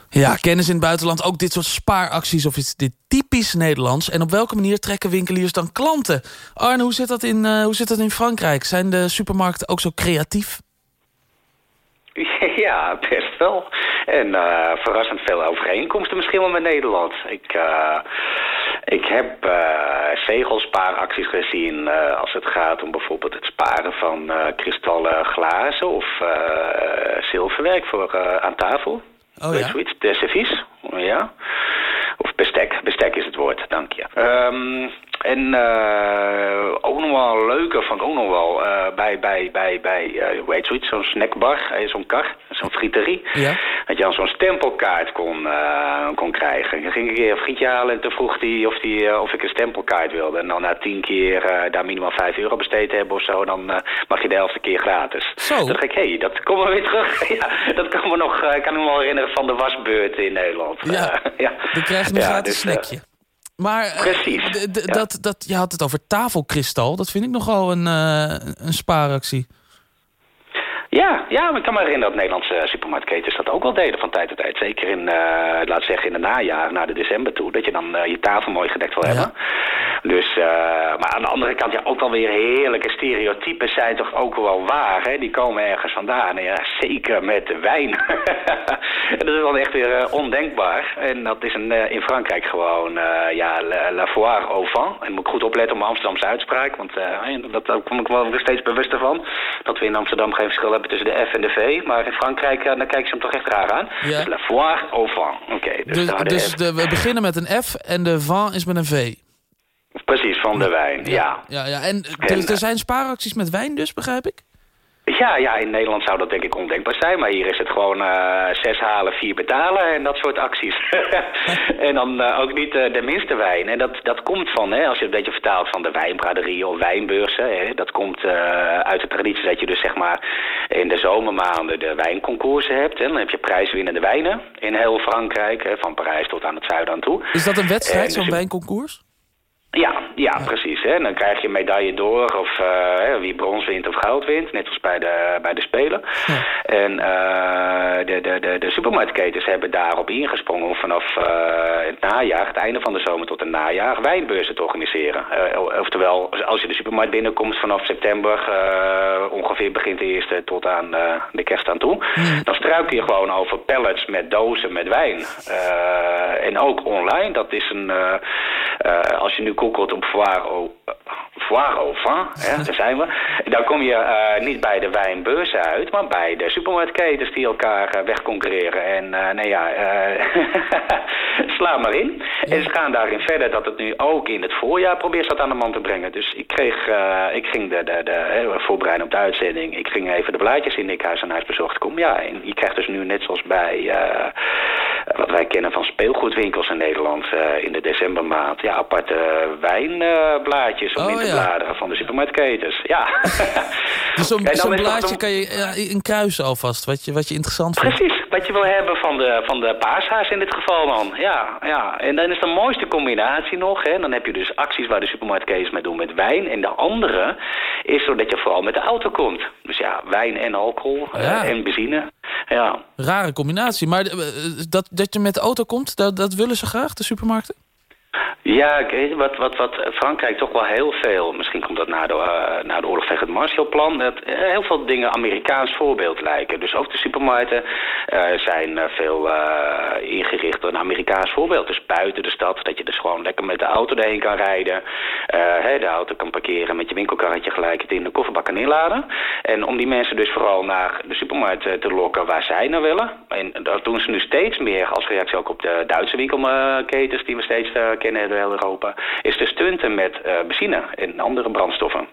Ja, kennis in het buitenland ook dit soort spaaracties... of is dit typisch Nederlands? En op welke manier trekken winkeliers dan klanten? Arne, hoe zit dat in, uh, hoe zit dat in Frankrijk? Zijn de supermarkten ook zo creatief? Ja, best wel. En uh, verrassend veel overeenkomsten misschien wel met Nederland. Ik, uh, ik heb uh, zegelspaaracties gezien als het gaat om bijvoorbeeld het sparen van kristallen glazen of zilverwerk voor aan tafel. Oh ja? Zoiets, de servies, ja. Of bestek, bestek is het woord, dank je. Um, en uh, ook nog wel een leuke vond ik ook nog wel uh, bij, bij, bij, bij uh, hoe heet zoiets, zo'n snackbar, zo'n kar, zo'n friterie. Ja. Dat je dan zo'n stempelkaart kon, kon krijgen. Je ging een keer een frietje halen en toen vroeg hij of, die, of ik een stempelkaart wilde. En dan na tien keer daar minimaal vijf euro besteed hebben of zo, dan mag je de helft keer gratis. Zo. Toen dacht ik, hé, hey, dat we weer terug. ja, dat kan me nog, kan ik me wel herinneren van de wasbeurt in Nederland. Ja, ja. dan krijg je een gratis dus, snackje. Maar eh, Precies. dat, dat, je had het over tafelkristal. Dat vind ik nogal een, uh, een spaaractie. Ja, ja, maar ik kan me herinneren dat Nederlandse supermarktketens dat ook wel deden van tijd tot tijd. Zeker in, uh, laat zeggen, in de najaar, naar de december toe. Dat je dan uh, je tafel mooi gedekt wil hebben. Dus, uh, maar aan de andere kant, ja, ook alweer heerlijke stereotypen zijn toch ook wel waar. Hè? Die komen ergens vandaan. En ja, zeker met de wijn. dat is dan echt weer ondenkbaar. En dat is een, in Frankrijk gewoon, ja, la, foire au vent. En moet ik goed opletten op mijn Amsterdamse uitspraak. Want dat, daar kom ik wel steeds bewuster van. Dat we in Amsterdam geen verschil hebben tussen de F en de V. Maar in Frankrijk, dan kijken ze hem toch echt raar aan. Ja. Dus la foire au vent. Oké. dus dus, dus de, we beginnen met een F en de vent is met een V. Precies, van de wijn, ja. Ja, ja. En, en er, er zijn spaaracties met wijn dus, begrijp ik? Ja, ja, in Nederland zou dat denk ik ondenkbaar zijn. Maar hier is het gewoon uh, zes halen, vier betalen en dat soort acties. en dan uh, ook niet uh, de minste wijn. En dat, dat komt van, hè, als je het een beetje vertaalt van de wijnbraderie of wijnbeurzen. Hè, dat komt uit de traditie dat je dus zeg maar in de zomermaanden de wijnconcoursen hebt. Hè. Dan heb je prijswinnende wijnen in heel Frankrijk. Hè, van Parijs tot aan het zuiden aan toe. Is dat een wedstrijd, zo'n wijnconcours? Ja, ja, precies. Hè. Dan krijg je een medaille door of uh, wie brons wint of goud wint. Net als bij de, bij de Spelen. En uh, de, de, de, de supermarktketens hebben daarop ingesprongen om vanaf uh, het najaar, het einde van de zomer tot het najaar, wijnbeurzen te organiseren. oftewel, als je de supermarkt binnenkomt vanaf september, ongeveer begint de eerste tot aan de kerst aan toe. Dan struikel je gewoon over pallets met dozen met wijn. en ook online, dat is een, als je nu googelt op au vin, hè, daar zijn we. Dan kom je uh, niet bij de wijnbeurzen uit, maar bij de supermarktketens die elkaar uh, wegconcurreren. En uh, nee ja, sla maar in. En ze gaan daarin verder dat het nu ook in het voorjaar probeert dat aan de man te brengen. Dus ik kreeg, ik ging de, de, de voorbereiden op de uitzending, ik ging even de blaadjes in ik huis aan huis bezocht kom. Ja, en je krijgt dus nu net zoals bij wat wij kennen van speelgoedwinkels in Nederland in de decembermaand, ja, aparte wijnblaadjes of oh, winterbladeren van de supermarktketens. Ja. dus zo'n zo blaadje kan je in kruisen alvast, wat je, wat je interessant vindt. Precies, wat je wil hebben van de, van de paashaas in dit geval dan. Ja, ja. En dan is de mooiste combinatie nog. Hè. Dan heb je dus acties waar de supermarktketens mee doen met wijn. En de andere is zodat je vooral met de auto komt. Dus ja, wijn en alcohol en benzine. Ja. Rare combinatie. Maar dat, dat je met de auto komt, dat, dat willen ze graag, de supermarkten? Ja, wat, wat, wat Frankrijk toch wel heel veel, misschien komt dat na de, uh, de oorlog tegen het Marshallplan, dat uh, heel veel dingen Amerikaans voorbeeld lijken. Dus ook de supermarkten uh, zijn veel ingericht op een Amerikaans voorbeeld. Dus buiten de stad, dat je dus gewoon lekker met de auto erheen kan rijden. De auto kan parkeren met je winkelkarretje gelijk het in de kofferbak kan inladen. En om die mensen dus vooral naar de supermarkt te lokken waar zij naar willen. En dat doen ze nu steeds meer als reactie ook op de Duitse winkelketens die we steeds kennen heel Europa, is te stunten met benzine en andere brandstoffen.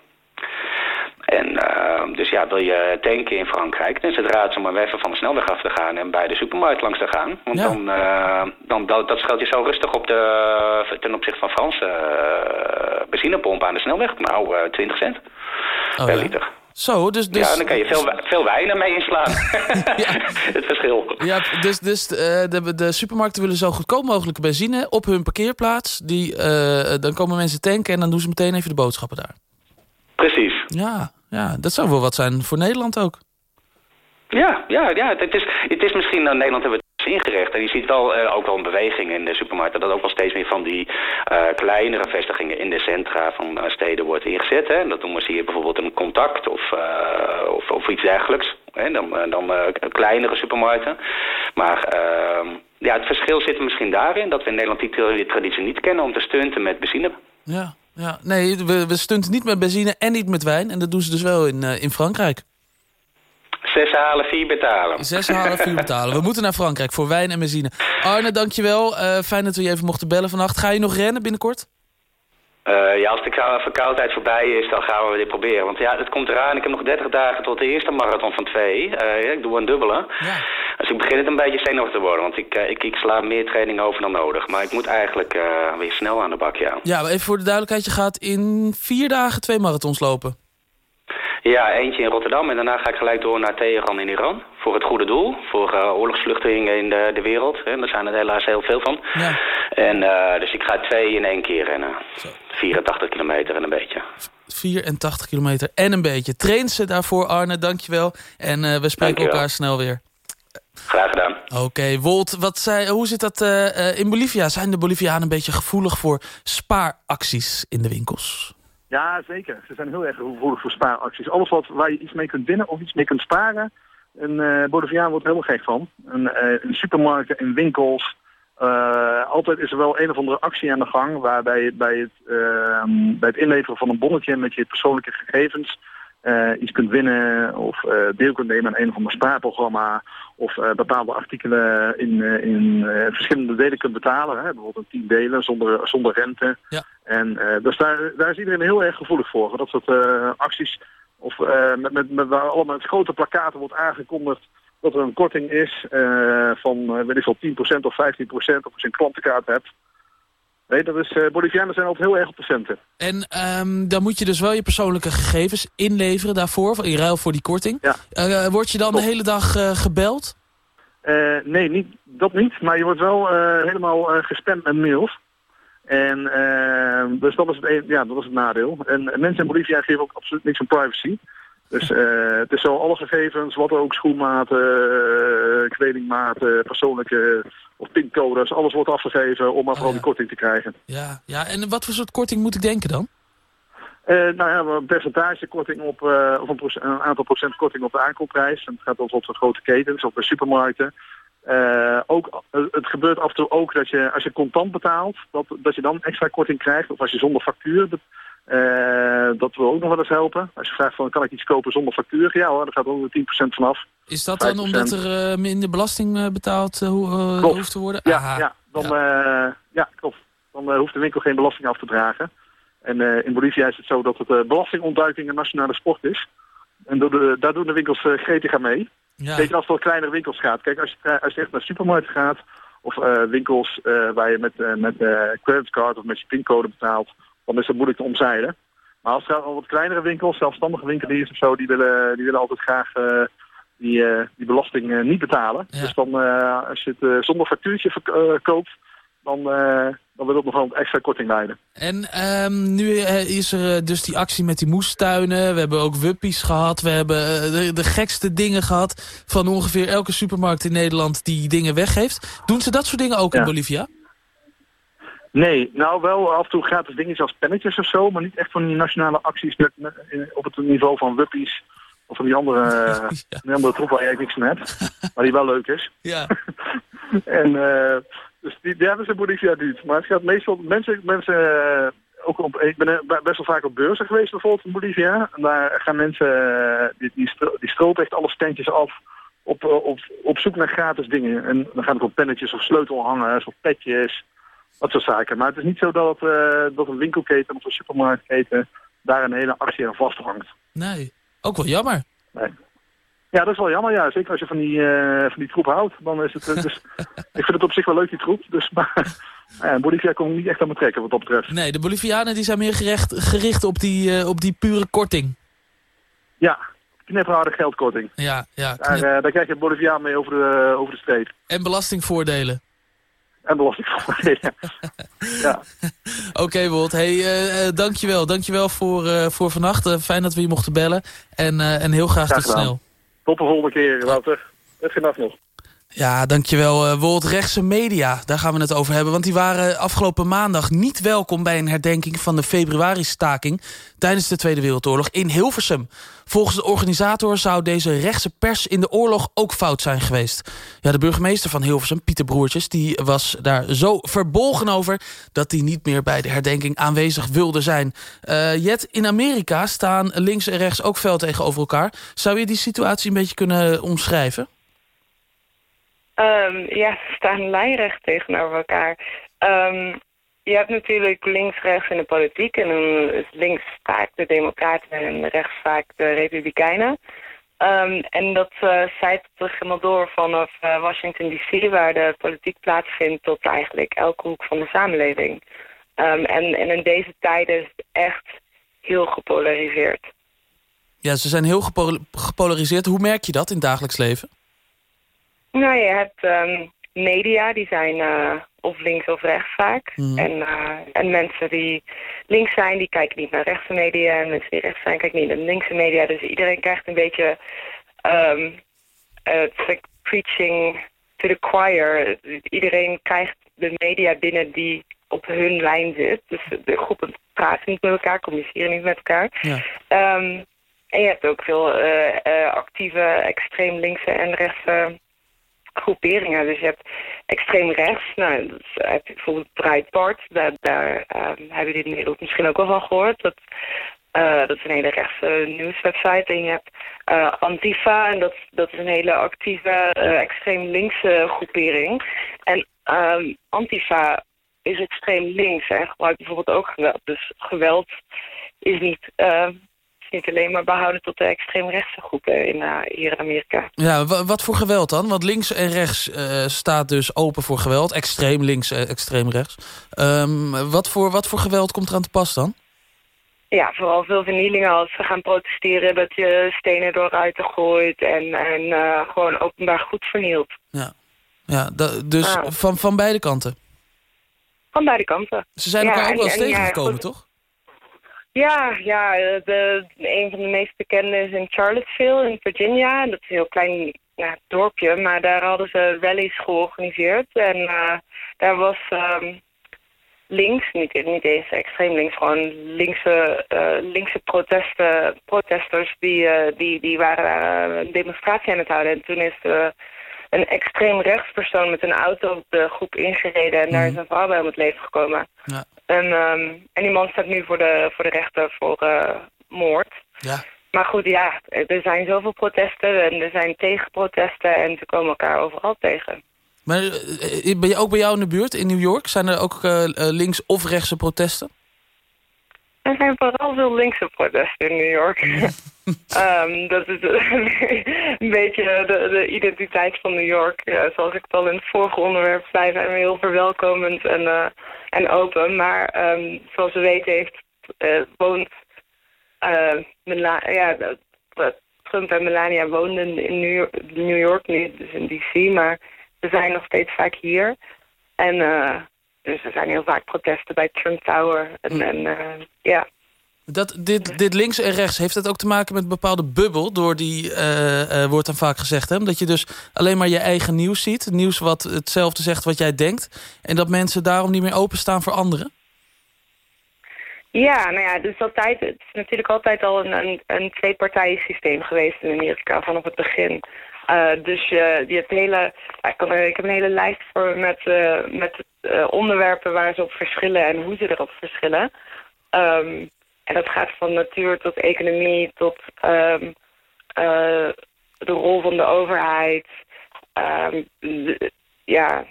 En uh, dus ja, wil je tanken in Frankrijk, dan is het raad om even van de snelweg af te gaan en bij de supermarkt langs te gaan. Want dan, uh, dan dat, dat scheelt je zo rustig op de, ten opzichte van Franse uh, benzinepompen aan de snelweg. Nou, 20 cent oh, per liter. Zo, dus, dus... Ja, dan kan je veel, veel wijnen mee inslaan. het verschil. Ja, dus, dus de, de supermarkten willen zo goedkoop mogelijke benzine op hun parkeerplaats. Die, dan komen mensen tanken en dan doen ze meteen even de boodschappen daar. Precies. Ja, ja, dat zou wel wat zijn voor Nederland ook. Ja, ja, ja. Het, is, het is misschien, nou, Nederland hebben we het ingericht. En je ziet wel uh, ook wel een beweging in de supermarkten... dat ook wel steeds meer van die uh, kleinere vestigingen in de centra van uh, steden wordt ingezet. Hè. Dat noemen ze hier bijvoorbeeld een contact of, of, of, iets dergelijks. Hè. Dan, dan kleinere supermarkten. Maar ehm, ja, het verschil zit misschien daarin... dat we in Nederland die traditie niet kennen om te stunten met benzine. Ja, ja, nee, we, we stunten niet met benzine en niet met wijn. En dat doen ze dus wel in, in Frankrijk. Zes halen, vier betalen. Zes halen, vier betalen. We moeten naar Frankrijk voor wijn en benzine. Arne, dankjewel. Uh, fijn dat we je even mochten bellen vannacht. Ga je nog rennen binnenkort? Uh, ja, als de verkoudheid voorbij is, dan gaan we dit proberen. Want ja, het komt eraan. Ik heb nog 30 dagen tot de eerste marathon van twee. Uh, ik doe een dubbele. Ja. Dus ik begin het een beetje zenuwachtig te worden. Want ik, uh, ik, ik sla meer training over dan nodig. Maar ik moet eigenlijk weer snel aan de bak, ja. Ja, maar even voor de duidelijkheid. Je gaat in vier dagen twee marathons lopen. Ja, eentje in Rotterdam en daarna ga ik gelijk door naar Teheran in Iran. Voor het goede doel, voor uh, oorlogsvluchtelingen in de, de wereld. Hè. Daar zijn er helaas heel veel van. Ja. En uh, dus ik ga twee in één keer rennen. Zo. 84 kilometer en een beetje. 84 kilometer en een beetje. Train ze daarvoor, Arne, dankjewel. En uh, we spreken elkaar snel weer. Graag gedaan. Oké, okay, Wolt, wat zei, hoe zit dat in Bolivia? Zijn de Bolivianen een beetje gevoelig voor spaaracties in de winkels? Ja, zeker. Ze zijn heel erg gevoelig voor spaaracties. Alles wat, waar je iets mee kunt winnen of iets mee kunt sparen, een uh, wordt er helemaal gek van. Een, uh, in supermarkten, in winkels, uh, altijd is er wel een of andere actie aan de gang waarbij bij het, ehm, bij het inleveren van een bonnetje met je persoonlijke gegevens iets kunt winnen of deel kunt nemen aan een of ander spaarprogramma of uh, bepaalde artikelen in, in verschillende delen kunt betalen. Hè? Bijvoorbeeld in tien delen zonder, zonder rente. Ja. En dus daar, daar is iedereen heel erg gevoelig voor. Dat soort acties of met, met, met, waar allemaal met grote plakaten wordt aangekondigd dat er een korting is van weet ik wel 10% of 15% of als je een klantenkaart hebt. Nee, dat is, uh, Bolivianen zijn altijd heel erg op de centen. En um, dan moet je dus wel je persoonlijke gegevens inleveren daarvoor, in ruil voor die korting. Ja. Uh, word je dan de hele dag uh, gebeld? nee, niet, dat niet. Maar je wordt wel helemaal gespamd met mails. En ehm, dus dat is, het, ja, dat is het nadeel. En mensen in Bolivia geven ook absoluut niks om privacy. Dus uh, het is zo alle gegevens, wat ook, schoenmaten, uh, kledingmaten, persoonlijke of pincodes, alles wordt afgegeven om maar vooral die korting te krijgen. Ja, ja, en wat voor soort korting moet ik denken dan? Uh, nou ja, een percentage korting op, of een, een, aantal procent korting op de aankoopprijs. En het gaat over tot grote ketens of bij supermarkten. ook, het gebeurt af en toe ook dat je, als je contant betaalt, dat, dat je dan extra korting krijgt. Of als je zonder factuur uh, dat wil ook nog wel eens helpen. Als je vraagt van kan ik iets kopen zonder factuur? Ja hoor, daar gaat ook 10% vanaf. Is dat dan omdat er uh, minder belasting uh, betaald hoeft te worden? Ja, ja, dan, ja. ja klopt. Dan hoeft de winkel geen belasting af te dragen. En in Bolivia is het zo dat het belastingontduiking een nationale sport is. En de, daar doen de winkels gretig aan mee. Ja. Zeker als het om kleinere winkels gaat. Kijk, als je, als je echt naar supermarkten gaat... of winkels waar je met, met creditcard of met je pincode betaalt dan is het moeilijk te omzeilen. Maar als het gaat om wat kleinere winkels, zelfstandige winkeliers of zo, die willen, die willen altijd graag uh, die, uh, die belasting uh, niet betalen. Dus dan, als je het zonder factuurtje koopt, dan, dan wil het nog wel een extra korting leiden. En um, nu is er dus die actie met die moestuinen. We hebben ook wuppies gehad. We hebben de, de, gekste dingen gehad van ongeveer elke supermarkt in Nederland die dingen weggeeft. Doen ze dat soort dingen ook in Bolivia? Nee, nou wel af en toe gratis dingetjes als pennetjes of zo, maar niet echt van die nationale acties met, op het niveau van wuppies of van die andere, ja. die andere troep waar je niks van hebt, maar die wel leuk is. Ja. en uh, dus die, die hebben ze Bolivia niet. Maar het gaat meestal, mensen, mensen uh, ook op, ik ben best wel vaak op beurzen geweest bijvoorbeeld in Bolivia. En daar gaan mensen, die, die, stro die stropen echt alle standjes af op, op, op zoek naar gratis dingen. En dan gaan het om pennetjes of sleutelhangers of petjes Dat soort zaken. Maar het is niet zo dat, uh, dat een winkelketen of een supermarktketen daar een hele actie aan vasthangt. Nee, ook wel jammer. Nee. Ja, dat is wel jammer. Ja. Zeker als je van die, uh, van die troep houdt. Dan is het, uh, dus, ik vind het op zich wel leuk, die troep. Dus, maar ja, Bolivia kon niet echt aan me trekken wat dat betreft. Nee, de Bolivianen die zijn meer gerecht, gericht op die, uh, op die pure korting. Ja, knetterharde geldkorting. Ja, ja. Daar, daar krijg je Boliviaan mee over de, over de streep. En belastingvoordelen. En belastingvoordelen, ja. Oké, okay, Wolt. Hey, uh, dankjewel. Dankjewel voor, uh, voor vannacht. fijn dat we je mochten bellen. En, en heel graag tot snel. Tot de volgende keer, Wouter. Het vanaf nog. Ja, dankjewel. Uh, World Rechtse Media, daar gaan we het over hebben. Want die waren afgelopen maandag niet welkom bij een herdenking van de februari-staking tijdens de Tweede Wereldoorlog in Hilversum. Volgens de organisator zou deze rechtse pers in de oorlog ook fout zijn geweest. Ja, de burgemeester van Hilversum, Pieter Broertjes, die was daar zo verbolgen over dat hij niet meer bij de herdenking aanwezig wilde zijn. Uh, Jet, in Amerika staan links en rechts ook fel tegenover elkaar. Zou je die situatie een beetje kunnen omschrijven? Um, ja, ze staan lijnrecht tegenover elkaar. Um, je hebt natuurlijk links-rechts in de politiek. En dan is links vaak de democraten en rechts vaak de republikeinen. Um, en dat uh, zijt zich helemaal door vanaf uh, Washington D.C. waar de politiek plaatsvindt tot eigenlijk elke hoek van de samenleving. En, en in deze tijden is het echt heel gepolariseerd. Ja, ze zijn heel gepol gepolariseerd. Hoe merk je dat in het dagelijks leven? Nou, je hebt um, media, die zijn uh, of links of rechts vaak. Mm. En, uh, en mensen die links zijn, die kijken niet naar rechtse media. En mensen die rechts zijn, kijken niet naar linkse media. Dus iedereen krijgt een beetje... Um, het is like preaching to the choir. Iedereen krijgt de media binnen die op hun lijn zit. Dus de groepen praten niet met elkaar, communiceren niet met elkaar. Ja. Um, en je hebt ook veel uh, uh, actieve, extreem linkse en rechtse groeperingen. Dus je hebt extreem rechts, nou, dus heb je bijvoorbeeld Breitbart, daar, daar um, hebben jullie in Nederland misschien ook wel van gehoord. Dat, uh, dat is een hele rechtse nieuwswebsite. En je hebt uh, Antifa, en dat, dat is een hele actieve, extreem linkse groepering. En um, Antifa is extreem links en gebruikt bijvoorbeeld ook geweld. Dus geweld is niet niet alleen maar behouden tot de extreemrechtse groepen in, uh, hier in Amerika. Ja, wat voor geweld dan? Want links en rechts uh, staat dus open voor geweld. Extreem links, uh, extreem rechts. Um, wat, voor, wat voor geweld komt er aan te pas dan? Ja, vooral veel vernielingen als ze gaan protesteren... dat je stenen door ruiten gooit en, en gewoon openbaar goed vernielt. Ja, ja dus van, van beide kanten? Van beide kanten. Ze zijn elkaar ook wel eens tegengekomen, ja, toch? Ja, ja de, een van de meest bekende is in Charlottesville in Virginia. Dat is een heel klein ja, dorpje, maar daar hadden ze rallies georganiseerd. En uh, daar was um, links, niet, niet eens extreem links, gewoon linkse, uh, linkse protesten, protesters die, uh, die, die waren een demonstratie aan het houden. En toen is de, een extreem rechtspersoon met een auto op de groep ingereden en daar is mhm. een vrouw bij om het leven gekomen. Ja. En, um, en die man staat nu voor de, voor de rechter voor uh, moord. Ja. Maar goed, ja, er zijn zoveel protesten en er zijn tegenprotesten en ze komen elkaar overal tegen. Maar uh, ben je ook bij jou in de buurt in New York? Zijn er ook uh, links- of rechtse protesten? Er zijn vooral veel linkse protesten in New York. um, dat is een beetje de, de, identiteit van New York. Zoals ik het al in het vorige onderwerp zei, zijn we heel verwelkomend en, uh, en open. Maar um, zoals we weten heeft, uh, woont uh, ja, Trump en Melania woonden in New York, New York nu, dus in D.C., maar ze zijn nog steeds vaak hier. En dus er zijn heel vaak protesten bij Trump Tower. En, en uh, ja. Dat, dit, dit links en rechts, heeft dat ook te maken met een bepaalde bubbel? Door die, uh, uh, wordt dan vaak gezegd, hè? dat je dus alleen maar je eigen nieuws ziet. Nieuws wat hetzelfde zegt wat jij denkt. En dat mensen daarom niet meer openstaan voor anderen? Ja, nou ja, dus altijd, het is natuurlijk altijd al een, een, een twee-partijen systeem geweest in Amerika vanaf het begin. Uh, dus je, je hebt hele, ik, kan, ik heb een hele lijst voor met, uh, met uh, onderwerpen waar ze op verschillen en hoe ze erop verschillen. Um, en dat gaat van natuur tot economie tot um, de rol van de overheid. Um, ja,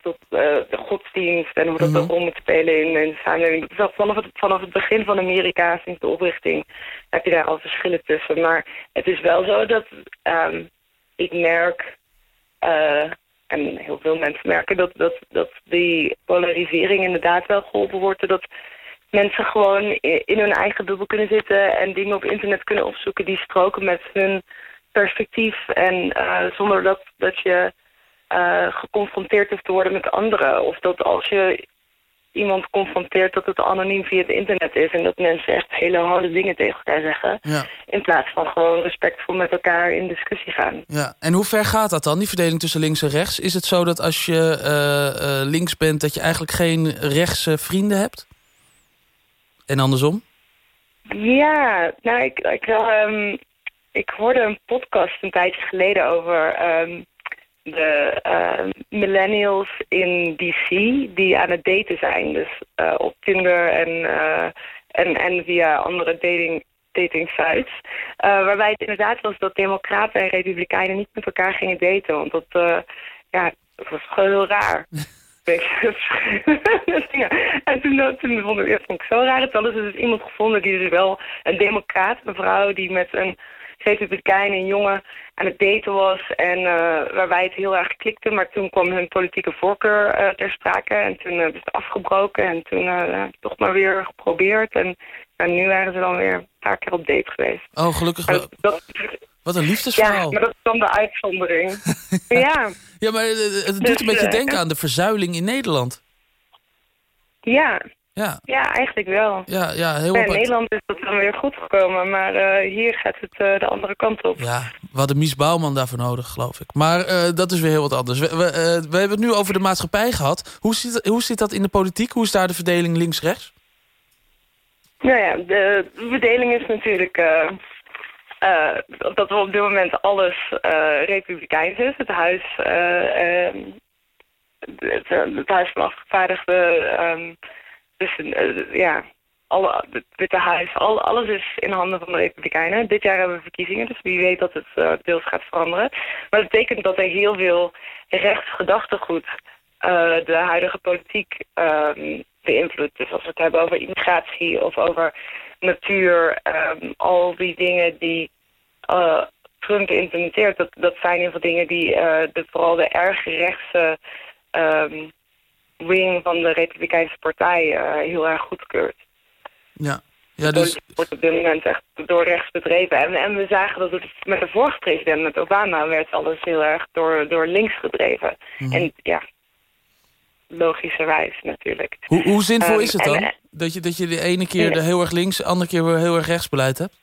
tot de godsdienst en hoe dat mm -hmm. moet spelen in, in de samenleving. vanaf het, vanaf het begin van Amerika, sinds de oprichting, heb je daar al verschillen tussen. Maar het is wel zo dat um, ik merk, en heel veel mensen merken, dat, dat, dat die polarisering inderdaad wel geholpen wordt. Dat mensen gewoon in hun eigen bubbel kunnen zitten en dingen op internet kunnen opzoeken die stroken met hun perspectief. En uh, zonder dat, dat je uh, geconfronteerd hoeft te worden met anderen. Of dat als je iemand confronteert dat het anoniem via het internet is... en dat mensen echt hele harde dingen tegen elkaar zeggen... Ja. in plaats van gewoon respectvol met elkaar in discussie gaan. Ja. En hoe ver gaat dat dan, die verdeling tussen links en rechts? Is het zo dat als je uh, links bent... dat je eigenlijk geen rechtse vrienden hebt? En andersom? Ja, nou, ik, ik, um, ik hoorde een podcast een tijdje geleden over um, de uh, millennials in DC die aan het daten zijn. Dus uh, op Tinder en, uh, en, en via andere dating, dating sites. waarbij het inderdaad was dat democraten en republikeinen niet met elkaar gingen daten. Want dat, ja, dat was gewoon heel raar. en toen, toen vond, ik, vond ik zo raar. Hadden ze dus iemand gevonden die dus wel een democraat, een vrouw die met een republikein, een jongen aan het daten was. En uh, waarbij het heel erg klikte. Maar toen kwam hun politieke voorkeur uh, ter sprake. En toen uh, is het afgebroken. En toen toch maar weer geprobeerd. En, en nu waren ze dan weer een paar keer op date geweest. Oh, gelukkig wel. Dat, wat een liefdesverhaal. Ja, maar dat is dan de uitzondering. ja. Ja, maar het doet dus, een beetje denken aan de verzuiling in Nederland. Ja, ja. ja, eigenlijk wel. Ja, ja, heel In Nederland is dat dan weer goed gekomen, maar uh, hier gaat het uh, de andere kant op. Ja, we hadden Mies Bouwman daarvoor nodig, geloof ik. Maar uh, dat is weer heel wat anders. We, we, we, hebben het nu over de maatschappij gehad. Hoe zit, hoe zit dat in de politiek? Hoe is daar de verdeling links-rechts? Nou ja, de verdeling is natuurlijk dat we op dit moment alles republikeins is. Het huis, ehm, het, het, huis van afgevaardigden... Um, dus uh, ja, alle, het Witte Huis, al, alles is in handen van de Republikeinen. Dit jaar hebben we verkiezingen, dus wie weet dat het uh, deels gaat veranderen. Maar dat betekent dat er heel veel rechtsgedachtegoed uh, de huidige politiek um, beïnvloedt. Dus als we het hebben over immigratie of over natuur, um, al die dingen die uh, Trump implementeert, dat, dat zijn heel veel dingen die de, vooral de erg rechtse... Um, wing van de Republikeinse Partij uh, heel erg goedkeurt. Ja. Ja, dus... wordt op dit moment echt door rechts bedreven. En, en we zagen dat het met de vorige president, met Obama, werd alles heel erg door, door links gedreven. Mm En ja, logischerwijs natuurlijk. Hoe, hoe zinvol um, is het dan? En, dat, je, dat je de ene keer de heel erg links, de andere keer weer heel erg rechts beleid hebt?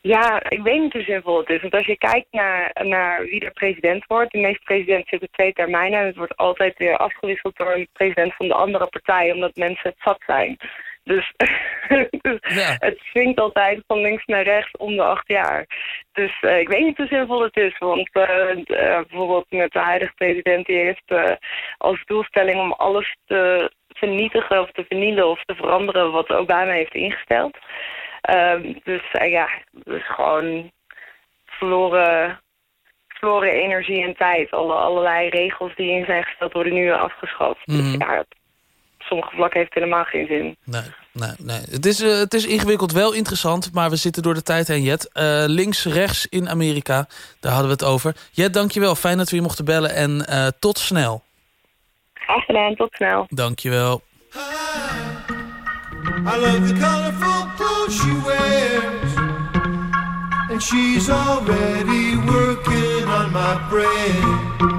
Ja, ik weet niet hoe zinvol het is. Want als je kijkt naar, naar wie er president wordt... de meeste presidenten zitten twee termijnen... en het wordt altijd weer afgewisseld door een president van de andere partij... omdat mensen het zat zijn. Dus, dus het swingt altijd van links naar rechts om de acht jaar. Dus uh, ik weet niet hoe zinvol het is. Want uh, uh, bijvoorbeeld met de huidige president... die heeft als doelstelling om alles te vernietigen of te vernielen... of te veranderen wat Obama heeft ingesteld... Um, dus uh, ja, dus gewoon verloren, verloren energie en tijd. Alle, allerlei regels die in zijn gesteld worden nu afgeschaft. Mm Dus mhm. ja, op sommige vlakken heeft het helemaal geen zin. Nee, nee, nee. Het, is, uh, het is ingewikkeld, wel interessant, maar we zitten door de tijd heen, Jet. Uh, links, rechts in Amerika, daar hadden we het over. Jet, dankjewel. Fijn dat we je mochten bellen en tot snel. Graag gedaan, tot snel. Dankjewel. I love the colorful she wears. And she's already working on my brain.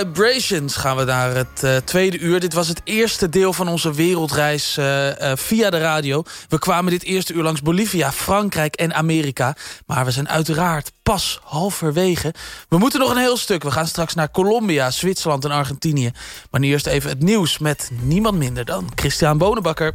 Vibrations gaan we naar het eh, tweede uur. Dit was het eerste deel van onze wereldreis eh, eh, via de radio. We kwamen dit eerste uur langs Bolivia, Frankrijk en Amerika. Maar we zijn uiteraard pas halverwege. We moeten nog een heel stuk. We gaan straks naar Colombia, Zwitserland en Argentinië. Maar nu eerst even het nieuws met niemand minder dan Christian Bonenbakker.